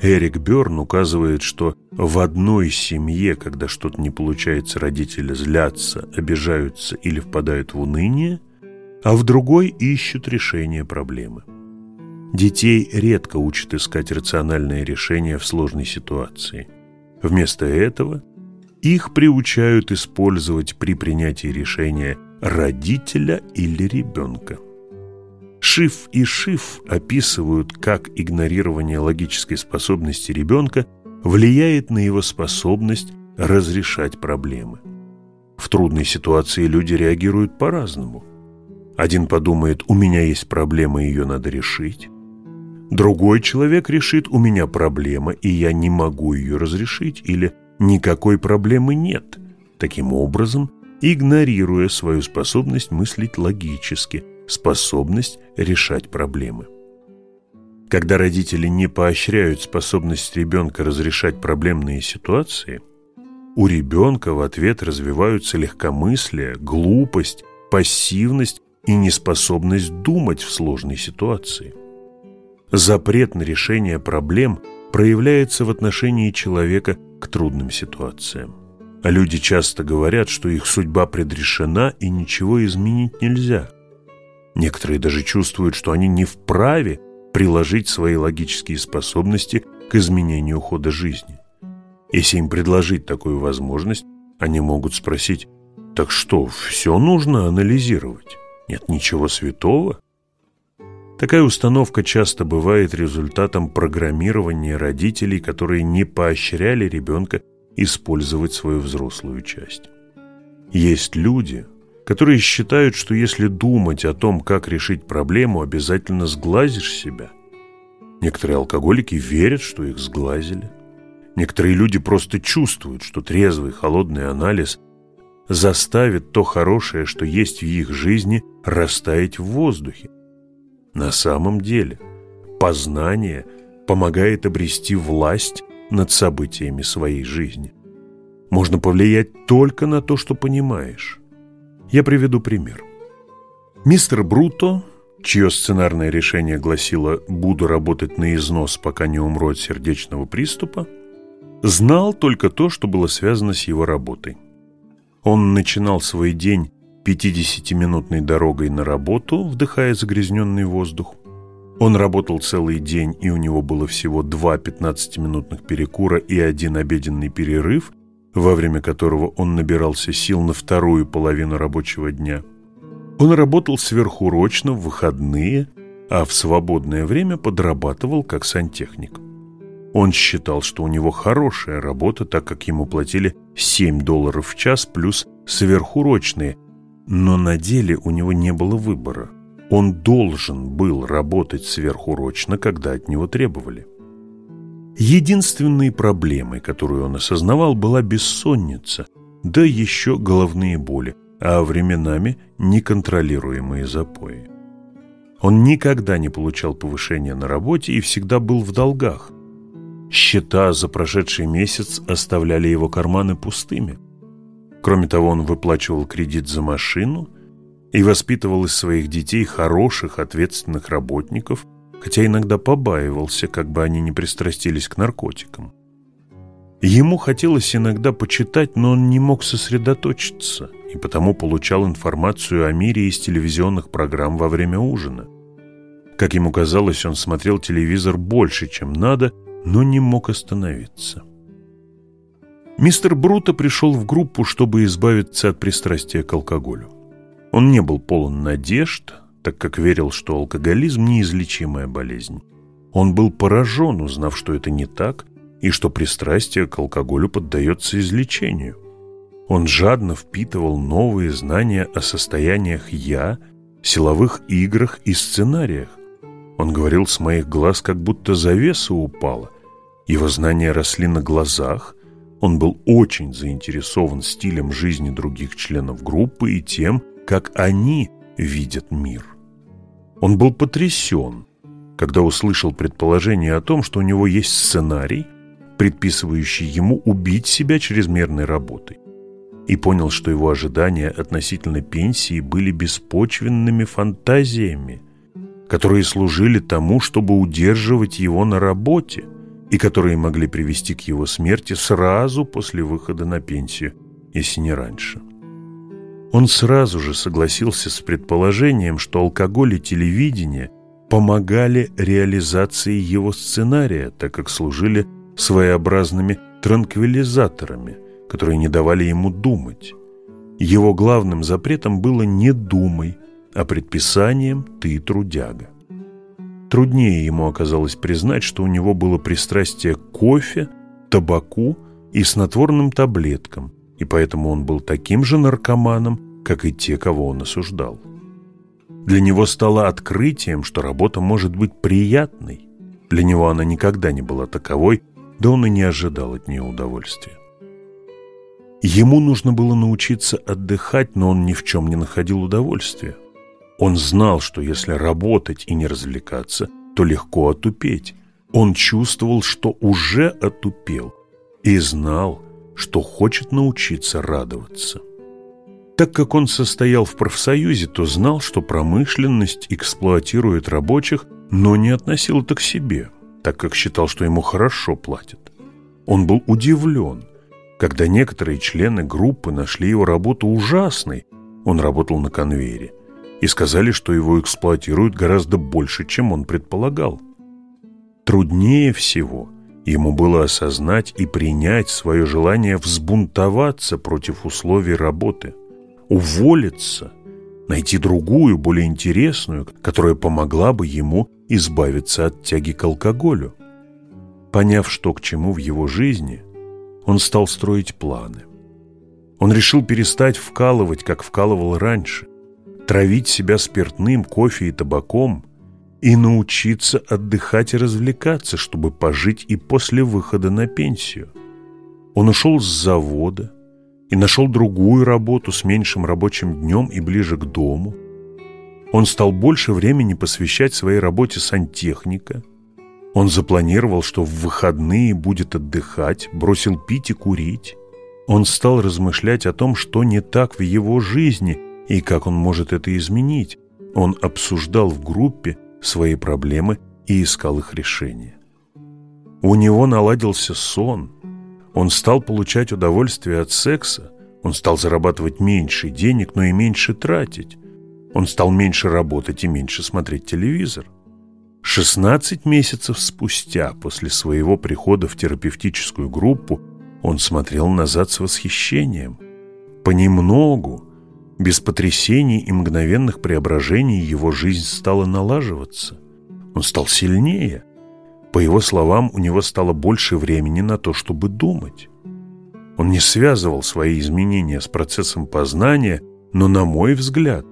Эрик Берн указывает, что в одной семье, когда что-то не получается, родители злятся, обижаются или впадают в уныние, а в другой ищут решение проблемы. Детей редко учат искать рациональное решение в сложной ситуации. Вместо этого их приучают использовать при принятии решения родителя или ребенка. Шиф и Шиф описывают, как игнорирование логической способности ребенка влияет на его способность разрешать проблемы. В трудной ситуации люди реагируют по-разному. Один подумает, у меня есть проблема, ее надо решить. Другой человек решит, у меня проблема, и я не могу ее разрешить, или никакой проблемы нет. Таким образом, игнорируя свою способность мыслить логически – способность решать проблемы. Когда родители не поощряют способность ребенка разрешать проблемные ситуации, у ребенка в ответ развиваются легкомыслие, глупость, пассивность и неспособность думать в сложной ситуации. Запрет на решение проблем проявляется в отношении человека к трудным ситуациям. А люди часто говорят, что их судьба предрешена и ничего изменить нельзя. Некоторые даже чувствуют, что они не вправе приложить свои логические способности к изменению хода жизни. Если им предложить такую возможность, они могут спросить, так что, все нужно анализировать? Нет ничего святого? Такая установка часто бывает результатом программирования родителей, которые не поощряли ребенка использовать свою взрослую часть. Есть люди, которые считают, что если думать о том, как решить проблему, обязательно сглазишь себя. Некоторые алкоголики верят, что их сглазили. Некоторые люди просто чувствуют, что трезвый холодный анализ заставит то хорошее, что есть в их жизни, растаять в воздухе. На самом деле познание помогает обрести власть над событиями своей жизни. Можно повлиять только на то, что понимаешь. Я приведу пример. Мистер Бруто, чье сценарное решение гласило «буду работать на износ, пока не умру от сердечного приступа», знал только то, что было связано с его работой. Он начинал свой день 50-минутной дорогой на работу, вдыхая загрязненный воздух. Он работал целый день, и у него было всего два 15-минутных перекура и один обеденный перерыв, во время которого он набирался сил на вторую половину рабочего дня. Он работал сверхурочно в выходные, а в свободное время подрабатывал как сантехник. Он считал, что у него хорошая работа, так как ему платили 7 долларов в час плюс сверхурочные, но на деле у него не было выбора. Он должен был работать сверхурочно, когда от него требовали. Единственной проблемой, которую он осознавал, была бессонница, да еще головные боли, а временами неконтролируемые запои. Он никогда не получал повышения на работе и всегда был в долгах. Счета за прошедший месяц оставляли его карманы пустыми. Кроме того, он выплачивал кредит за машину и воспитывал из своих детей хороших, ответственных работников, хотя иногда побаивался, как бы они не пристрастились к наркотикам. Ему хотелось иногда почитать, но он не мог сосредоточиться и потому получал информацию о мире из телевизионных программ во время ужина. Как ему казалось, он смотрел телевизор больше, чем надо, но не мог остановиться. Мистер Бруто пришел в группу, чтобы избавиться от пристрастия к алкоголю. Он не был полон надежд, так как верил, что алкоголизм – неизлечимая болезнь. Он был поражен, узнав, что это не так, и что пристрастие к алкоголю поддается излечению. Он жадно впитывал новые знания о состояниях «я», силовых играх и сценариях. Он говорил с моих глаз, как будто завеса упала. Его знания росли на глазах, он был очень заинтересован стилем жизни других членов группы и тем, как они видят мир. Он был потрясен, когда услышал предположение о том, что у него есть сценарий, предписывающий ему убить себя чрезмерной работой, и понял, что его ожидания относительно пенсии были беспочвенными фантазиями, которые служили тому, чтобы удерживать его на работе – и которые могли привести к его смерти сразу после выхода на пенсию, если не раньше. Он сразу же согласился с предположением, что алкоголь и телевидение помогали реализации его сценария, так как служили своеобразными транквилизаторами, которые не давали ему думать. Его главным запретом было «не думай», а предписанием «ты трудяга». Труднее ему оказалось признать, что у него было пристрастие к кофе, табаку и снотворным таблеткам, и поэтому он был таким же наркоманом, как и те, кого он осуждал. Для него стало открытием, что работа может быть приятной. Для него она никогда не была таковой, да он и не ожидал от нее удовольствия. Ему нужно было научиться отдыхать, но он ни в чем не находил удовольствия. Он знал, что если работать и не развлекаться, то легко отупеть. Он чувствовал, что уже отупел, и знал, что хочет научиться радоваться. Так как он состоял в профсоюзе, то знал, что промышленность эксплуатирует рабочих, но не относил это к себе, так как считал, что ему хорошо платят. Он был удивлен, когда некоторые члены группы нашли его работу ужасной. Он работал на конвейере и сказали, что его эксплуатируют гораздо больше, чем он предполагал. Труднее всего ему было осознать и принять свое желание взбунтоваться против условий работы, уволиться, найти другую, более интересную, которая помогла бы ему избавиться от тяги к алкоголю. Поняв, что к чему в его жизни, он стал строить планы. Он решил перестать вкалывать, как вкалывал раньше, травить себя спиртным, кофе и табаком и научиться отдыхать и развлекаться, чтобы пожить и после выхода на пенсию. Он ушел с завода и нашел другую работу с меньшим рабочим днем и ближе к дому. Он стал больше времени посвящать своей работе сантехника. Он запланировал, что в выходные будет отдыхать, бросил пить и курить. Он стал размышлять о том, что не так в его жизни – и как он может это изменить. Он обсуждал в группе свои проблемы и искал их решения. У него наладился сон. Он стал получать удовольствие от секса, он стал зарабатывать меньше денег, но и меньше тратить. Он стал меньше работать и меньше смотреть телевизор. 16 месяцев спустя, после своего прихода в терапевтическую группу, он смотрел назад с восхищением. Понемногу, без потрясений и мгновенных преображений, его жизнь стала налаживаться. Он стал сильнее. По его словам, у него стало больше времени на то, чтобы думать. Он не связывал свои изменения с процессом познания, но, на мой взгляд,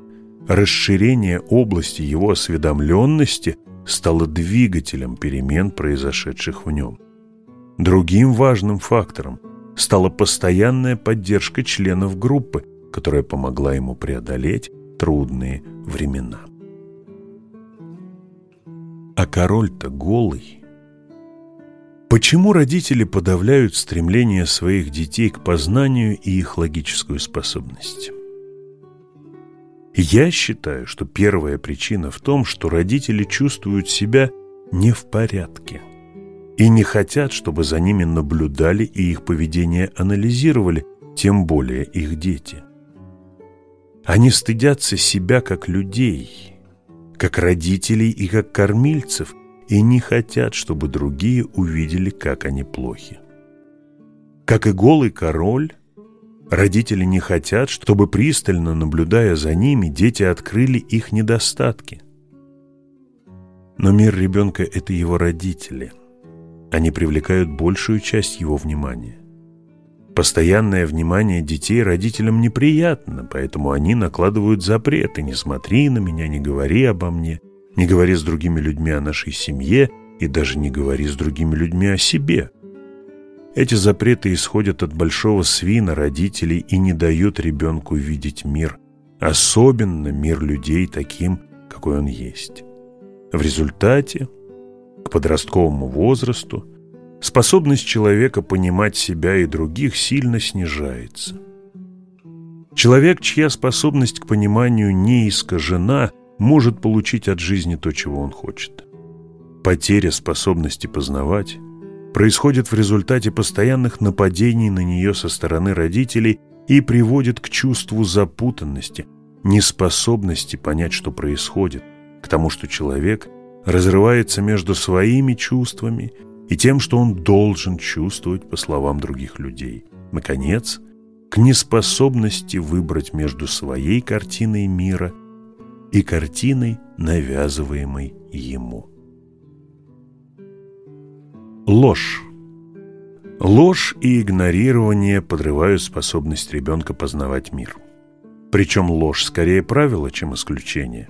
расширение области его осведомленности стало двигателем перемен, произошедших в нем. Другим важным фактором стала постоянная поддержка членов группы, которая помогла ему преодолеть трудные времена. А король-то голый. Почему родители подавляют стремление своих детей к познанию и их логическую способность? Я считаю, что первая причина в том, что родители чувствуют себя не в порядке и не хотят, чтобы за ними наблюдали и их поведение анализировали, тем более их дети. Они стыдятся себя как людей, как родителей и как кормильцев, и не хотят, чтобы другие увидели, как они плохи. Как и голый король, Родители не хотят, чтобы пристально наблюдая за ними, дети открыли их недостатки. Но мир ребенка – это его родители. Они привлекают большую часть его внимания. Постоянное внимание детей родителям неприятно, поэтому они накладывают запреты «не смотри на меня, не говори обо мне, не говори с другими людьми о нашей семье и даже не говори с другими людьми о себе». Эти запреты исходят от большого свина родителей и не дают ребенку видеть мир, особенно мир людей таким, какой он есть. В результате, к подростковому возрасту, способность человека понимать себя и других сильно снижается. Человек, чья способность к пониманию не искажена, может получить от жизни то, чего он хочет. Потеря способности познавать происходит в результате постоянных нападений на нее со стороны родителей и приводит к чувству запутанности, неспособности понять, что происходит, к тому, что человек разрывается между своими чувствами и тем, что он должен чувствовать по словам других людей. Наконец, к неспособности выбрать между своей картиной мира и картиной, навязываемой ему. Ложь. Ложь и игнорирование подрывают способность ребенка познавать мир. Причем ложь скорее правило, чем исключение.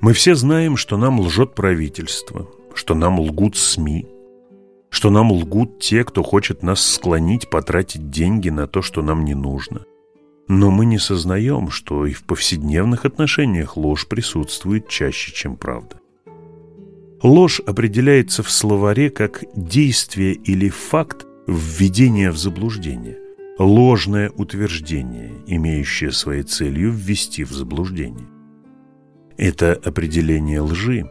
Мы все знаем, что нам лжет правительство, что нам лгут СМИ, что нам лгут те, кто хочет нас склонить потратить деньги на то, что нам не нужно. Но мы не сознаем, что и в повседневных отношениях ложь присутствует чаще, чем правда. Ложь определяется в словаре как действие или факт введения в заблуждение, ложное утверждение, имеющее своей целью ввести в заблуждение. Это определение лжи,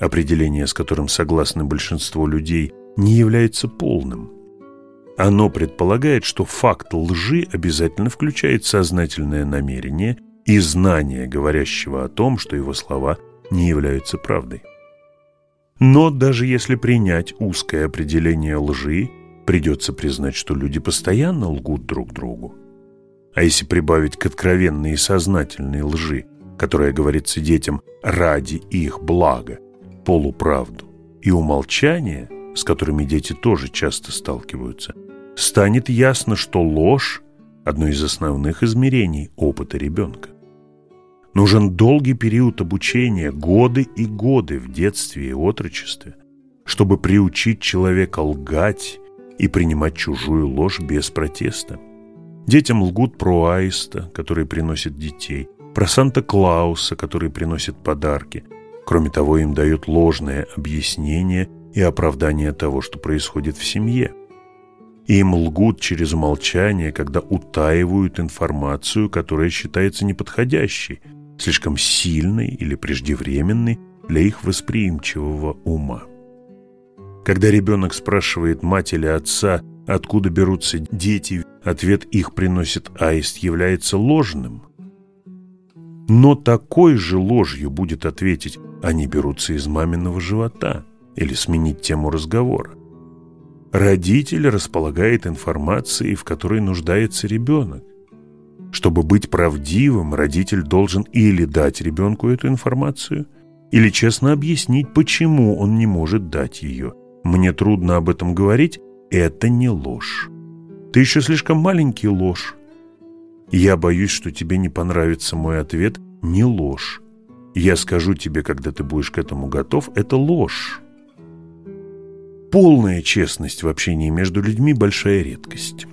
определение, с которым согласны большинство людей, не является полным. Оно предполагает, что факт лжи обязательно включает сознательное намерение и знание, говорящего о том, что его слова не являются правдой. Но даже если принять узкое определение лжи, придется признать, что люди постоянно лгут друг другу. А если прибавить к откровенной и сознательной лжи, которая говорится детям ради их блага, полуправду и умолчание, с которыми дети тоже часто сталкиваются, станет ясно, что ложь – одно из основных измерений опыта ребенка. Нужен долгий период обучения, годы и годы в детстве и отрочестве, чтобы приучить человека лгать и принимать чужую ложь без протеста. Детям лгут про аиста, который приносит детей, про Санта-Клауса, который приносит подарки. Кроме того, им дают ложное объяснение и оправдание того, что происходит в семье. Им лгут через умолчание, когда утаивают информацию, которая считается неподходящей – слишком сильный или преждевременный для их восприимчивого ума. Когда ребенок спрашивает мать или отца, откуда берутся дети, ответ их приносит аист, является ложным. Но такой же ложью будет ответить, они берутся из маминого живота, или сменить тему разговора. Родитель располагает информацией, в которой нуждается ребенок. Чтобы быть правдивым, родитель должен или дать ребенку эту информацию, или честно объяснить, почему он не может дать ее. Мне трудно об этом говорить, это не ложь. Ты еще слишком маленький ложь. Я боюсь, что тебе не понравится мой ответ «не ложь». Я скажу тебе, когда ты будешь к этому готов, это ложь. Полная честность в общении между людьми – большая редкость.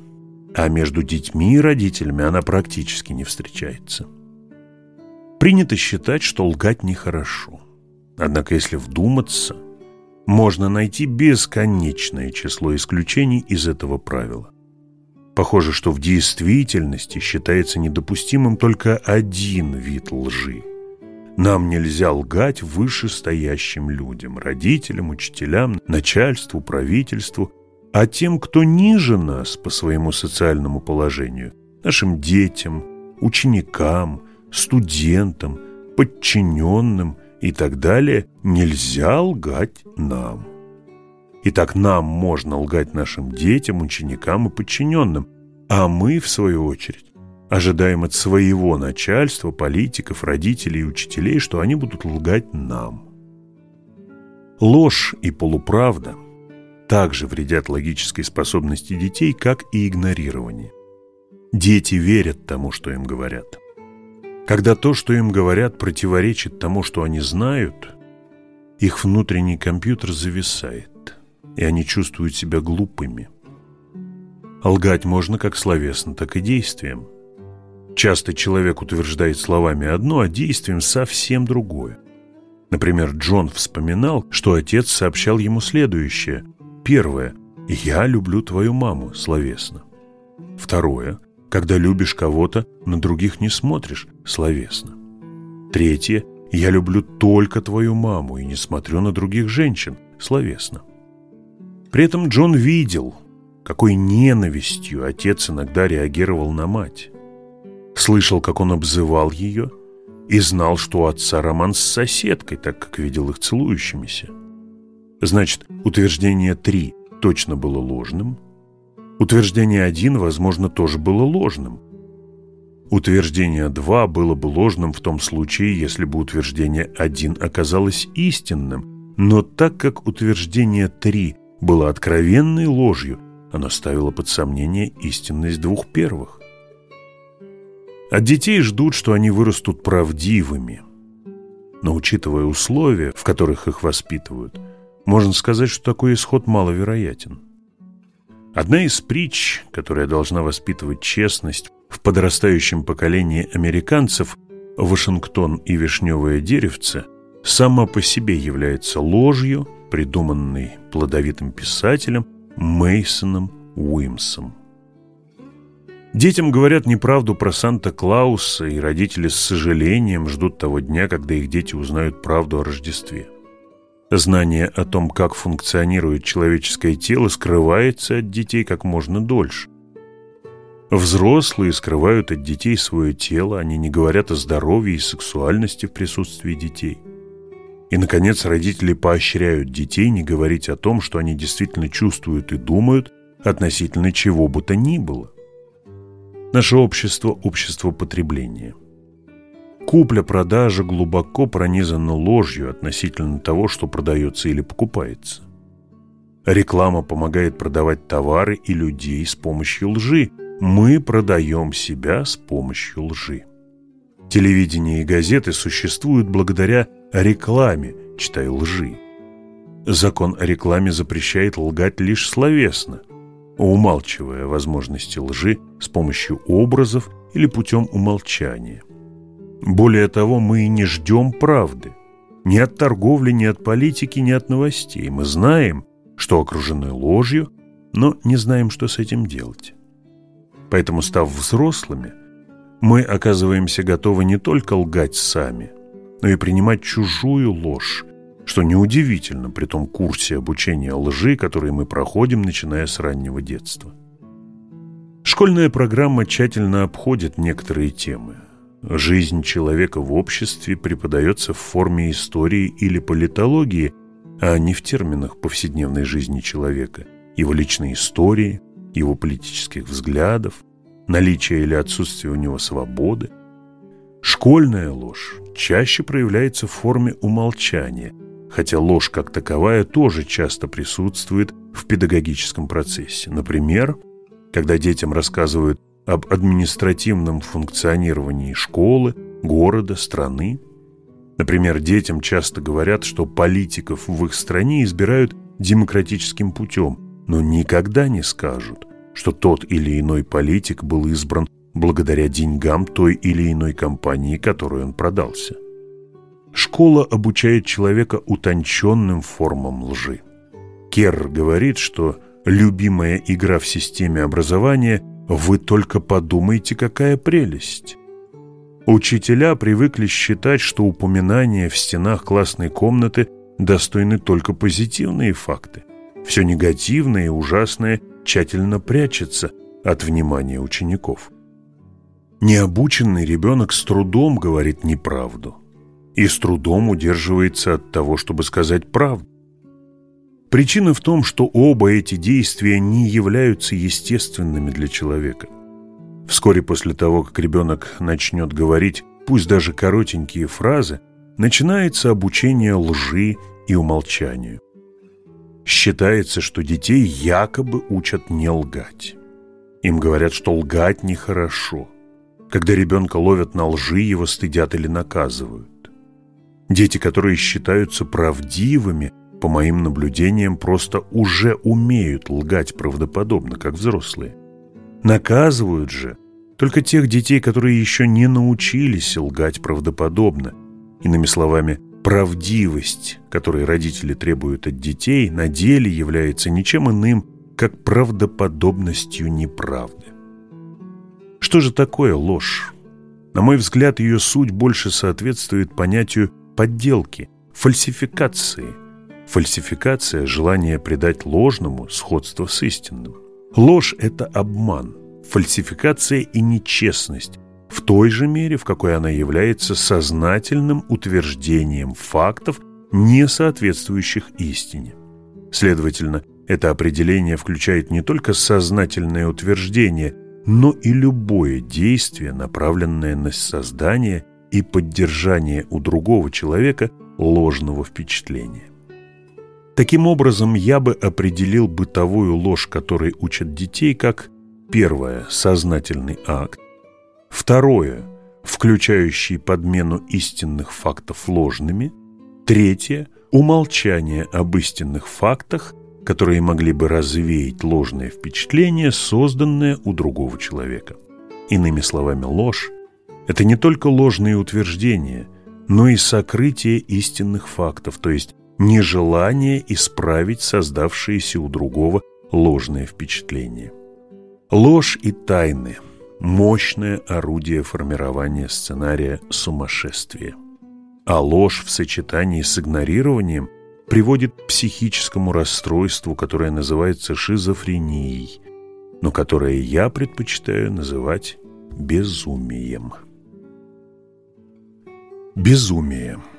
А между детьми и родителями она практически не встречается. Принято считать, что лгать нехорошо. Однако, если вдуматься – можно найти бесконечное число исключений из этого правила. Похоже, что в действительности считается недопустимым только один вид лжи. Нам нельзя лгать вышестоящим людям, родителям, учителям, начальству, правительству, а тем, кто ниже нас по своему социальному положению, нашим детям, ученикам, студентам, подчиненным – и так далее, нельзя лгать нам. Итак, нам можно лгать нашим детям, ученикам и подчиненным, а мы, в свою очередь, ожидаем от своего начальства, политиков, родителей и учителей, что они будут лгать нам. Ложь и полуправда также вредят логической способности детей, как и игнорирование. Дети верят тому, что им говорят. Когда то, что им говорят, противоречит тому, что они знают, их внутренний компьютер зависает, и они чувствуют себя глупыми. Лгать можно как словесно, так и действием. Часто человек утверждает словами одно, а действием совсем другое. Например, Джон вспоминал, что отец сообщал ему следующее. Первое. «Я люблю твою маму» словесно. Второе когда любишь кого-то, на других не смотришь словесно. Третье. Я люблю только твою маму и не смотрю на других женщин словесно. При этом Джон видел, какой ненавистью отец иногда реагировал на мать. Слышал, как он обзывал ее, и знал, что у отца роман с соседкой, так как видел их целующимися. Значит, утверждение 3 точно было ложным – Утверждение 1, возможно, тоже было ложным. Утверждение 2 было бы ложным в том случае, если бы утверждение 1 оказалось истинным, но так как утверждение 3 было откровенной ложью, оно ставило под сомнение истинность двух первых. От детей ждут, что они вырастут правдивыми. Но учитывая условия, в которых их воспитывают, можно сказать, что такой исход маловероятен. Одна из притч, которая должна воспитывать честность в подрастающем поколении американцев «Вашингтон и вишневое деревце» сама по себе является ложью, придуманной плодовитым писателем Мейсоном Уимсом. Детям говорят неправду про Санта-Клауса, и родители с сожалением ждут того дня, когда их дети узнают правду о Рождестве. Знание о том, как функционирует человеческое тело, скрывается от детей как можно дольше. Взрослые скрывают от детей свое тело, они не говорят о здоровье и сексуальности в присутствии детей. И, наконец, родители поощряют детей не говорить о том, что они действительно чувствуют и думают относительно чего бы то ни было. Наше общество – общество потребления – Купля-продажа глубоко пронизана ложью относительно того, что продается или покупается. Реклама помогает продавать товары и людей с помощью лжи. Мы продаем себя с помощью лжи. Телевидение и газеты существуют благодаря рекламе, читай лжи. Закон о рекламе запрещает лгать лишь словесно, умалчивая возможности лжи с помощью образов или путем умолчания. Более того, мы не ждем правды. Ни от торговли, ни от политики, ни от новостей. Мы знаем, что окружены ложью, но не знаем, что с этим делать. Поэтому, став взрослыми, мы оказываемся готовы не только лгать сами, но и принимать чужую ложь, что неудивительно при том курсе обучения лжи, который мы проходим, начиная с раннего детства. Школьная программа тщательно обходит некоторые темы. Жизнь человека в обществе преподается в форме истории или политологии, а не в терминах повседневной жизни человека, его личной истории, его политических взглядов, наличие или отсутствие у него свободы. Школьная ложь чаще проявляется в форме умолчания, хотя ложь как таковая тоже часто присутствует в педагогическом процессе. Например, когда детям рассказывают об административном функционировании школы, города, страны. Например, детям часто говорят, что политиков в их стране избирают демократическим путем, но никогда не скажут, что тот или иной политик был избран благодаря деньгам той или иной компании, которой он продался. Школа обучает человека утонченным формам лжи. Керр говорит, что любимая игра в системе образования «Вы только подумайте, какая прелесть!» Учителя привыкли считать, что упоминания в стенах классной комнаты достойны только позитивные факты. Все негативное и ужасное тщательно прячется от внимания учеников. Необученный ребенок с трудом говорит неправду и с трудом удерживается от того, чтобы сказать правду. Причина в том, что оба эти действия не являются естественными для человека. Вскоре после того, как ребенок начнет говорить, пусть даже коротенькие фразы, начинается обучение лжи и умолчанию. Считается, что детей якобы учат не лгать. Им говорят, что лгать нехорошо. Когда ребенка ловят на лжи, его стыдят или наказывают. Дети, которые считаются правдивыми, по моим наблюдениям, просто уже умеют лгать правдоподобно, как взрослые. Наказывают же только тех детей, которые еще не научились лгать правдоподобно. Иными словами, правдивость, которой родители требуют от детей, на деле является ничем иным, как правдоподобностью неправды. Что же такое ложь? На мой взгляд, ее суть больше соответствует понятию подделки, фальсификации – Фальсификация – желание придать ложному сходство с истинным. Ложь – это обман, фальсификация и нечестность в той же мере, в какой она является сознательным утверждением фактов, не соответствующих истине. Следовательно, это определение включает не только сознательное утверждение, но и любое действие, направленное на создание и поддержание у другого человека ложного впечатления. Таким образом, я бы определил бытовую ложь, которой учат детей, как первое – сознательный акт, второе – включающий подмену истинных фактов ложными, третье – умолчание об истинных фактах, которые могли бы развеять ложное впечатление, созданное у другого человека. Иными словами, ложь – это не только ложные утверждения, но и сокрытие истинных фактов, то есть нежелание исправить создавшееся у другого ложное впечатление. Ложь и тайны – мощное орудие формирования сценария сумасшествия. А ложь в сочетании с игнорированием приводит к психическому расстройству, которое называется шизофренией, но которое я предпочитаю называть безумием. Безумие –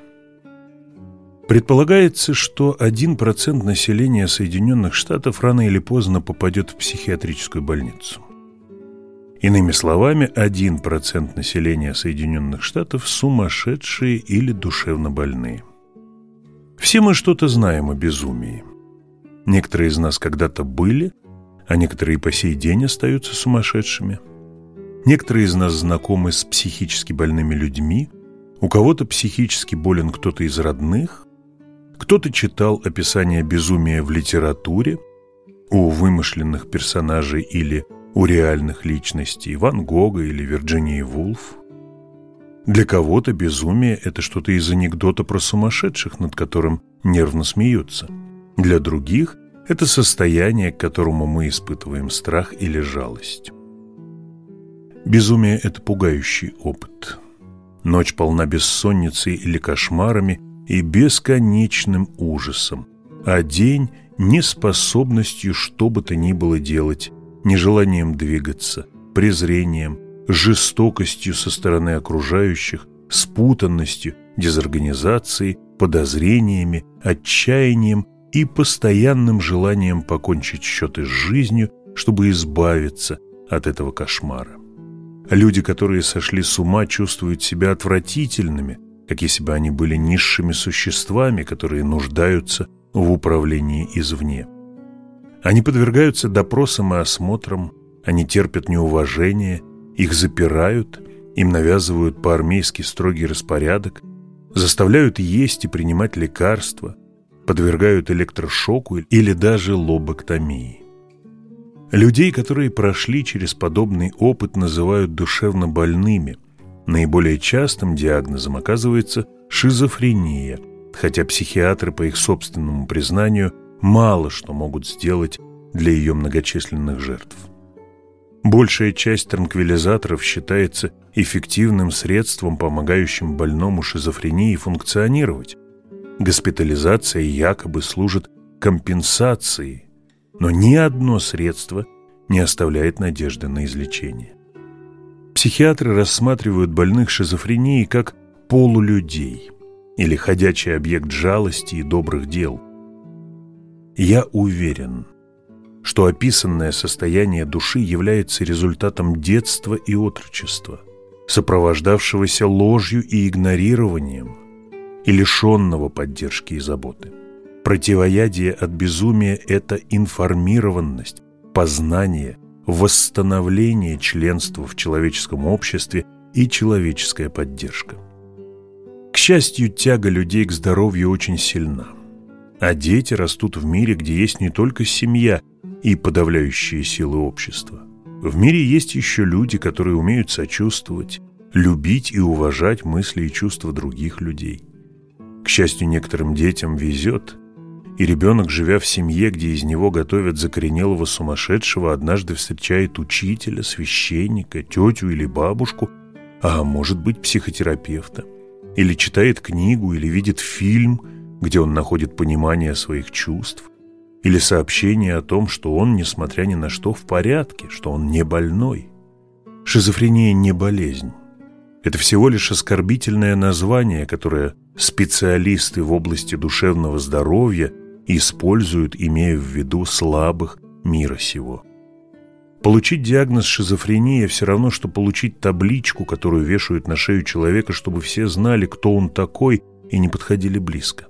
Предполагается, что 1% населения Соединенных Штатов рано или поздно попадет в психиатрическую больницу. Иными словами, 1% населения Соединенных Штатов сумасшедшие или душевно больные. Все мы что-то знаем о безумии. Некоторые из нас когда-то были, а некоторые по сей день остаются сумасшедшими. Некоторые из нас знакомы с психически больными людьми, у кого-то психически болен кто-то из родных, кто-то читал описание безумия в литературе, у вымышленных персонажей или у реальных личностей Ван Гога или Вирджинии Вулф. Для кого-то безумие – это что-то из анекдота про сумасшедших, над которым нервно смеются. Для других – это состояние, к которому мы испытываем страх или жалость. Безумие – это пугающий опыт. Ночь полна бессонницей или кошмарами – и бесконечным ужасом, а день – неспособностью что бы то ни было делать, нежеланием двигаться, презрением, жестокостью со стороны окружающих, спутанностью, дезорганизацией, подозрениями, отчаянием и постоянным желанием покончить счеты с жизнью, чтобы избавиться от этого кошмара. Люди, которые сошли с ума, чувствуют себя отвратительными, как если бы они были низшими существами, которые нуждаются в управлении извне. Они подвергаются допросам и осмотрам, они терпят неуважение, их запирают, им навязывают по-армейски строгий распорядок, заставляют есть и принимать лекарства, подвергают электрошоку или даже лоботомии. Людей, которые прошли через подобный опыт, называют душевно больными. Наиболее частым диагнозом оказывается шизофрения, хотя психиатры, по их собственному признанию, мало что могут сделать для ее многочисленных жертв. Большая часть транквилизаторов считается эффективным средством, помогающим больному шизофрении функционировать. Госпитализация якобы служит компенсацией, но ни одно средство не оставляет надежды на излечение. Психиатры рассматривают больных шизофренией как полулюдей или ходячий объект жалости и добрых дел. Я уверен, что описанное состояние души является результатом детства и отрочества, сопровождавшегося ложью и игнорированием и лишенного поддержки и заботы. Противоядие от безумия – это информированность, познание, восстановление членства в человеческом обществе и человеческая поддержка. К счастью, тяга людей к здоровью очень сильна. А дети растут в мире, где есть не только семья и подавляющие силы общества. В мире есть еще люди, которые умеют сочувствовать, любить и уважать мысли и чувства других людей. К счастью, некоторым детям везет, и ребенок, живя в семье, где из него готовят закоренелого сумасшедшего, однажды встречает учителя, священника, тетю или бабушку, а может быть психотерапевта, или читает книгу, или видит фильм, где он находит понимание своих чувств, или сообщение о том, что он, несмотря ни на что, в порядке, что он не больной. Шизофрения не болезнь. Это всего лишь оскорбительное название, которое специалисты в области душевного здоровья используют, имея в виду слабых мира сего. Получить диагноз шизофрения все равно, что получить табличку, которую вешают на шею человека, чтобы все знали, кто он такой, и не подходили близко.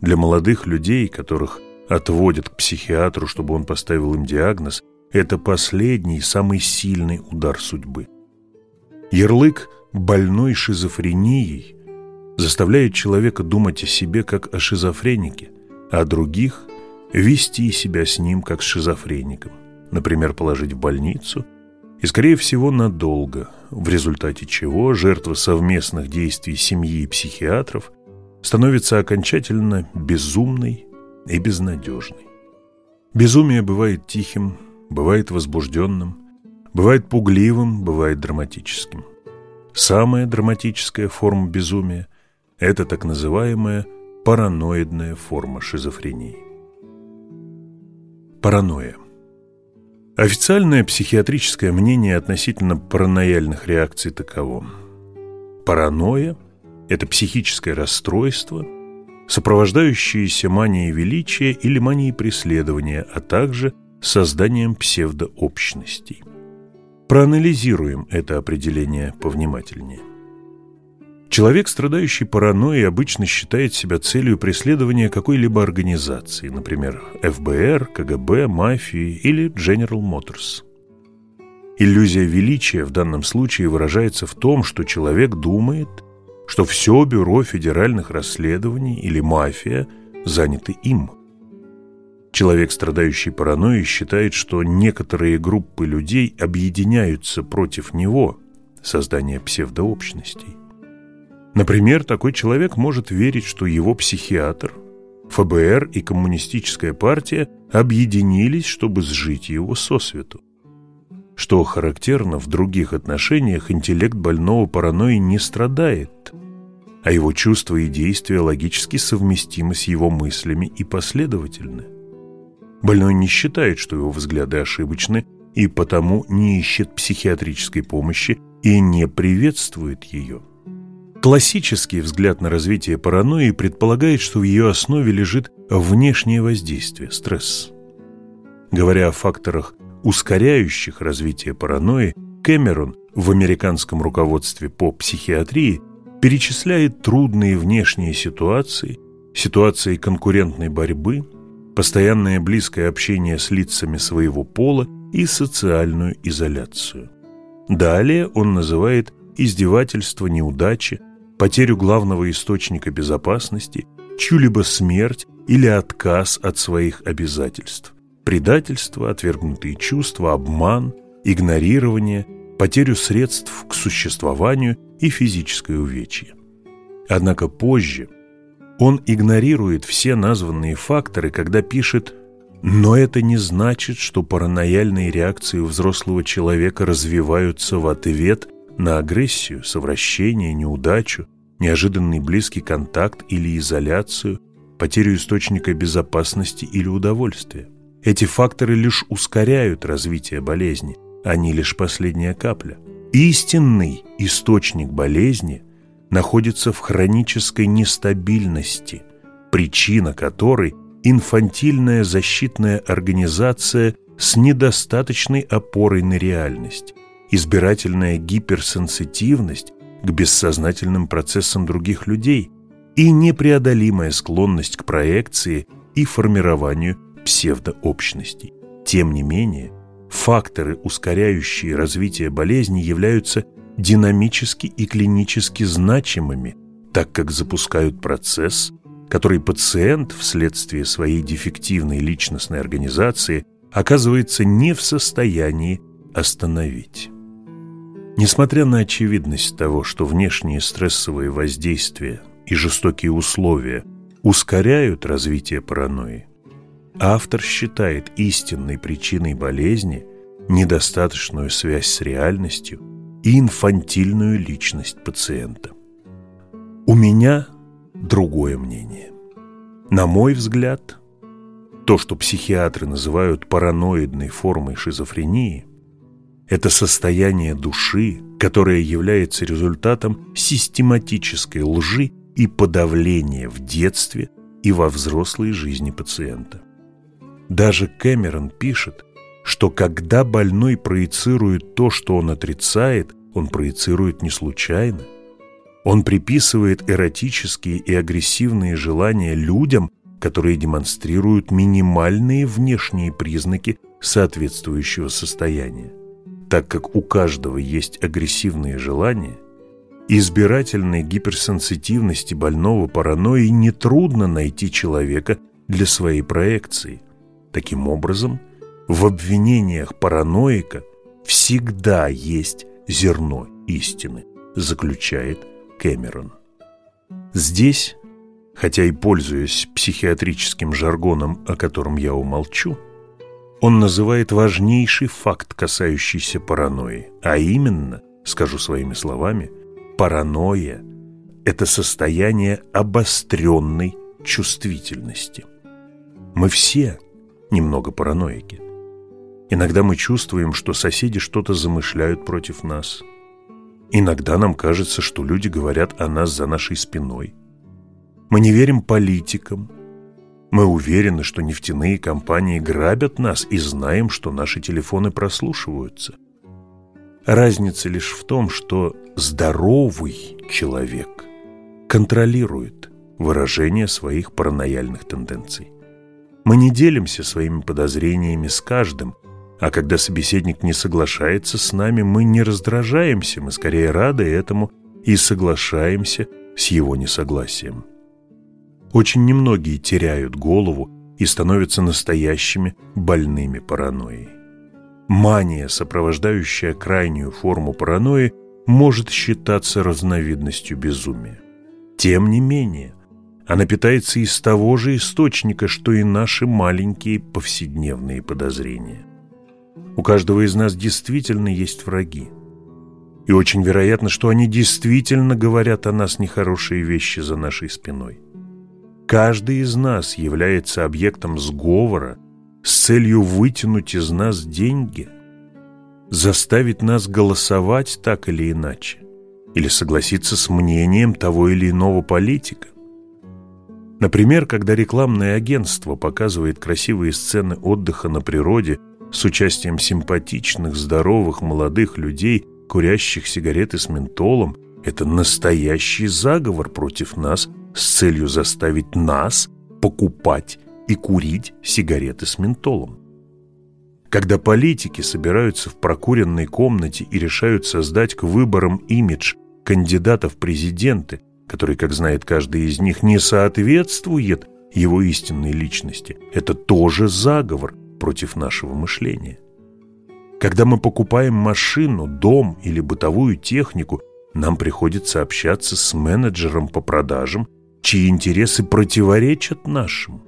Для молодых людей, которых отводят к психиатру, чтобы он поставил им диагноз, это последний, самый сильный удар судьбы. Ярлык «больной шизофренией» заставляет человека думать о себе как о шизофренике, а других вести себя с ним как с шизофреником, например, положить в больницу и, скорее всего, надолго, в результате чего жертва совместных действий семьи и психиатров становится окончательно безумной и безнадежной. Безумие бывает тихим, бывает возбужденным, бывает пугливым, бывает драматическим. Самая драматическая форма безумия – это так называемая параноидная форма шизофрении. Паранойя. Официальное психиатрическое мнение относительно паранояльных реакций таково. Паранойя – это психическое расстройство – сопровождающиеся манией величия или манией преследования, а также созданием псевдообщностей. Проанализируем это определение повнимательнее. Человек, страдающий паранойей, обычно считает себя целью преследования какой-либо организации, например, ФБР, КГБ, мафии или General Motors. Иллюзия величия в данном случае выражается в том, что человек думает – что все бюро федеральных расследований или мафия заняты им. Человек, страдающий паранойей, считает, что некоторые группы людей объединяются против него, создания псевдообщностей. Например, такой человек может верить, что его психиатр, ФБР и коммунистическая партия объединились, чтобы сжить его сосвету. Что характерно, в других отношениях интеллект больного паранойи не страдает, а его чувства и действия логически совместимы с его мыслями и последовательны. Больной не считает, что его взгляды ошибочны, и потому не ищет психиатрической помощи и не приветствует ее. Классический взгляд на развитие паранойи предполагает, что в ее основе лежит внешнее воздействие, стресс. Говоря о факторах, ускоряющих развитие паранойи, Кэмерон в американском руководстве по психиатрии перечисляет трудные внешние ситуации, ситуации конкурентной борьбы, постоянное близкое общение с лицами своего пола и социальную изоляцию. Далее он называет издевательство, неудачи, потерю главного источника безопасности, чью-либо смерть или отказ от своих обязательств, предательство, отвергнутые чувства, обман, игнорирование, потерю средств к существованию и физическое увечье. Однако позже он игнорирует все названные факторы, когда пишет «но это не значит, что паранояльные реакции взрослого человека развиваются в ответ на агрессию, совращение, неудачу, неожиданный близкий контакт или изоляцию, потерю источника безопасности или удовольствия. Эти факторы лишь ускоряют развитие болезни, они лишь последняя капля. Истинный источник болезни находится в хронической нестабильности, причина которой – инфантильная защитная организация с недостаточной опорой на реальность, избирательная гиперсенситивность к бессознательным процессам других людей и непреодолимая склонность к проекции и формированию псевдообщностей. Тем не менее, факторы, ускоряющие развитие болезни, являются динамически и клинически значимыми, так как запускают процесс, который пациент вследствие своей дефективной личностной организации оказывается не в состоянии остановить. Несмотря на очевидность того, что внешние стрессовые воздействия и жестокие условия ускоряют развитие паранойи, автор считает истинной причиной болезни недостаточную связь с реальностью и инфантильную личность пациента. У меня другое мнение. На мой взгляд, то, что психиатры называют параноидной формой шизофрении – это состояние души, которое является результатом систематической лжи и подавления в детстве и во взрослой жизни пациента. Даже Кэмерон пишет, что когда больной проецирует то, что он отрицает, он проецирует не случайно. Он приписывает эротические и агрессивные желания людям, которые демонстрируют минимальные внешние признаки соответствующего состояния так как у каждого есть агрессивные желания, избирательной гиперсенситивности больного паранойи нетрудно найти человека для своей проекции. Таким образом, в обвинениях параноика всегда есть зерно истины, заключает Кэмерон. Здесь, хотя и пользуясь психиатрическим жаргоном, о котором я умолчу, он называет важнейший факт, касающийся паранойи, а именно, скажу своими словами, паранойя – это состояние обостренной чувствительности. Мы все немного параноики. Иногда мы чувствуем, что соседи что-то замышляют против нас. Иногда нам кажется, что люди говорят о нас за нашей спиной. Мы не верим политикам, мы уверены, что нефтяные компании грабят нас и знаем, что наши телефоны прослушиваются. Разница лишь в том, что здоровый человек контролирует выражение своих паранояльных тенденций. Мы не делимся своими подозрениями с каждым, а когда собеседник не соглашается с нами, мы не раздражаемся, мы скорее рады этому и соглашаемся с его несогласием. Очень немногие теряют голову и становятся настоящими больными паранойей. Мания, сопровождающая крайнюю форму паранойи, может считаться разновидностью безумия. Тем не менее, она питается из того же источника, что и наши маленькие повседневные подозрения. У каждого из нас действительно есть враги. И очень вероятно, что они действительно говорят о нас нехорошие вещи за нашей спиной. Каждый из нас является объектом сговора с целью вытянуть из нас деньги, заставить нас голосовать так или иначе, или согласиться с мнением того или иного политика. Например, когда рекламное агентство показывает красивые сцены отдыха на природе с участием симпатичных, здоровых, молодых людей, курящих сигареты с ментолом, это настоящий заговор против нас с целью заставить нас покупать и курить сигареты с ментолом. Когда политики собираются в прокуренной комнате и решают создать к выборам имидж кандидатов в президенты, который, как знает каждый из них, не соответствует его истинной личности, это тоже заговор против нашего мышления. Когда мы покупаем машину, дом или бытовую технику, нам приходится общаться с менеджером по продажам, чьи интересы противоречат нашим,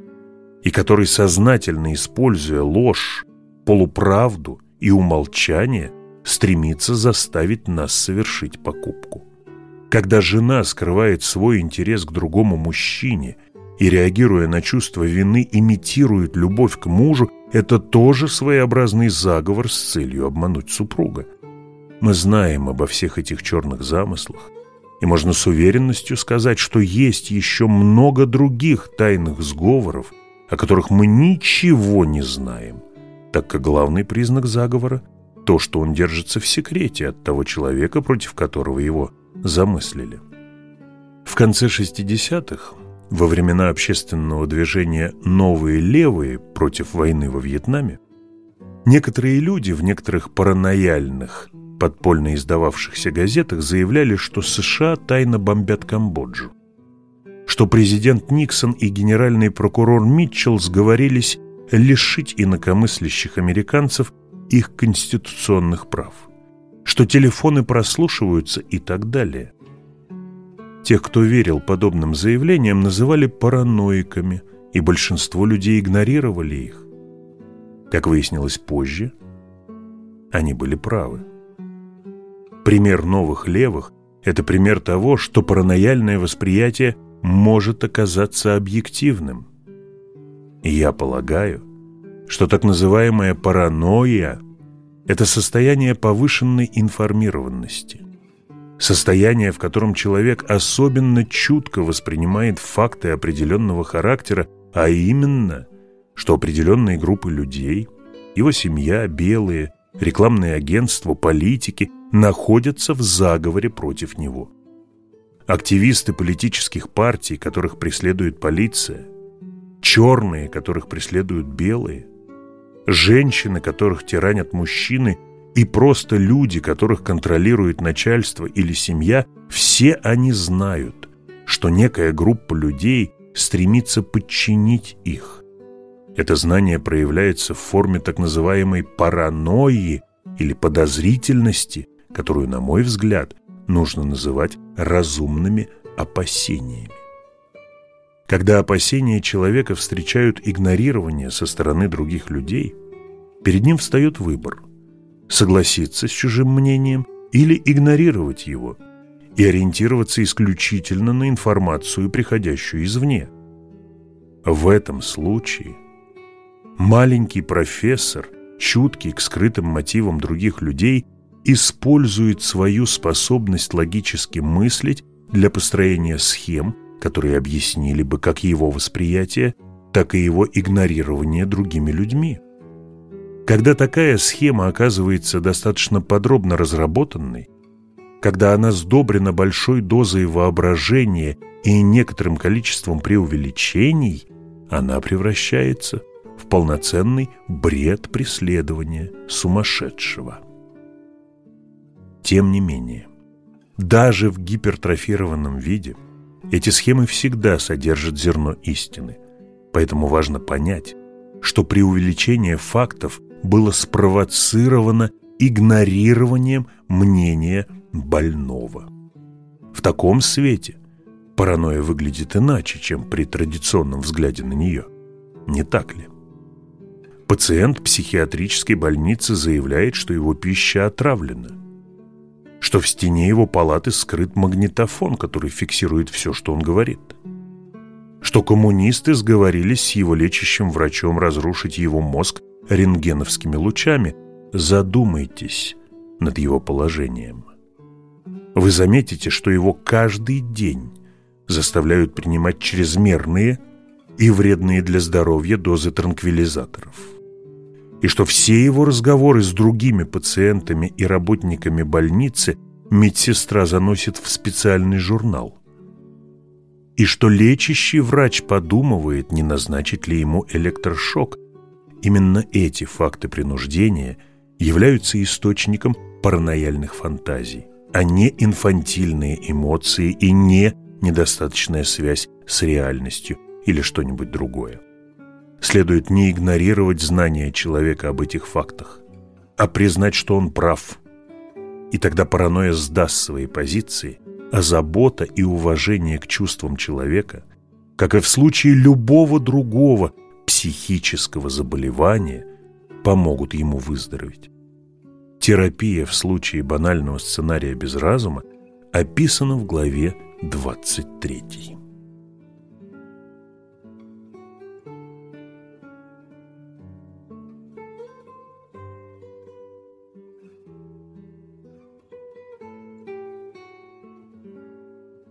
и который, сознательно используя ложь, полуправду и умолчание, стремится заставить нас совершить покупку. Когда жена скрывает свой интерес к другому мужчине и, реагируя на чувство вины, имитирует любовь к мужу, это тоже своеобразный заговор с целью обмануть супруга. Мы знаем обо всех этих черных замыслах, и можно с уверенностью сказать, что есть еще много других тайных сговоров, о которых мы ничего не знаем, так как главный признак заговора – то, что он держится в секрете от того человека, против которого его замыслили. В конце 60-х, во времена общественного движения «Новые левые» против войны во Вьетнаме, некоторые люди в некоторых паранояльных, подпольно издававшихся газетах заявляли, что США тайно бомбят Камбоджу, что президент Никсон и генеральный прокурор Митчелл сговорились лишить инакомыслящих американцев их конституционных прав что телефоны прослушиваются и так далее. Тех, кто верил подобным заявлениям, называли параноиками, и большинство людей игнорировали их. Как выяснилось позже, они были правы. Пример новых левых – это пример того, что паранояльное восприятие может оказаться объективным. Я полагаю, что так называемая паранойя это состояние повышенной информированности. Состояние, в котором человек особенно чутко воспринимает факты определенного характера, а именно, что определенные группы людей, его семья, белые, рекламные агентства, политики находятся в заговоре против него. Активисты политических партий, которых преследует полиция, черные, которых преследуют белые – женщины, которых тиранят мужчины, и просто люди, которых контролирует начальство или семья, все они знают, что некая группа людей стремится подчинить их. Это знание проявляется в форме так называемой паранойи или подозрительности, которую, на мой взгляд, нужно называть разумными опасениями. Когда опасения человека встречают игнорирование со стороны других людей, перед ним встает выбор – согласиться с чужим мнением или игнорировать его и ориентироваться исключительно на информацию, приходящую извне. В этом случае маленький профессор, чуткий к скрытым мотивам других людей, использует свою способность логически мыслить для построения схем – которые объяснили бы как его восприятие, так и его игнорирование другими людьми. Когда такая схема оказывается достаточно подробно разработанной, когда она сдобрена большой дозой воображения и некоторым количеством преувеличений, она превращается в полноценный бред преследования сумасшедшего. Тем не менее, даже в гипертрофированном виде – эти схемы всегда содержат зерно истины. Поэтому важно понять, что преувеличение фактов было спровоцировано игнорированием мнения больного. В таком свете паранойя выглядит иначе, чем при традиционном взгляде на нее. Не так ли? Пациент психиатрической больницы заявляет, что его пища отравлена – что в стене его палаты скрыт магнитофон, который фиксирует все, что он говорит, что коммунисты сговорились с его лечащим врачом разрушить его мозг рентгеновскими лучами. Задумайтесь над его положением. Вы заметите, что его каждый день заставляют принимать чрезмерные и вредные для здоровья дозы транквилизаторов. И что все его разговоры с другими пациентами и работниками больницы медсестра заносит в специальный журнал. И что лечащий врач подумывает, не назначить ли ему электрошок. Именно эти факты принуждения являются источником паранояльных фантазий, а не инфантильные эмоции и не недостаточная связь с реальностью или что-нибудь другое. Следует не игнорировать знания человека об этих фактах, а признать, что он прав. И тогда паранойя сдаст свои позиции, а забота и уважение к чувствам человека, как и в случае любого другого психического заболевания, помогут ему выздороветь. Терапия в случае банального сценария без разума описана в главе 23.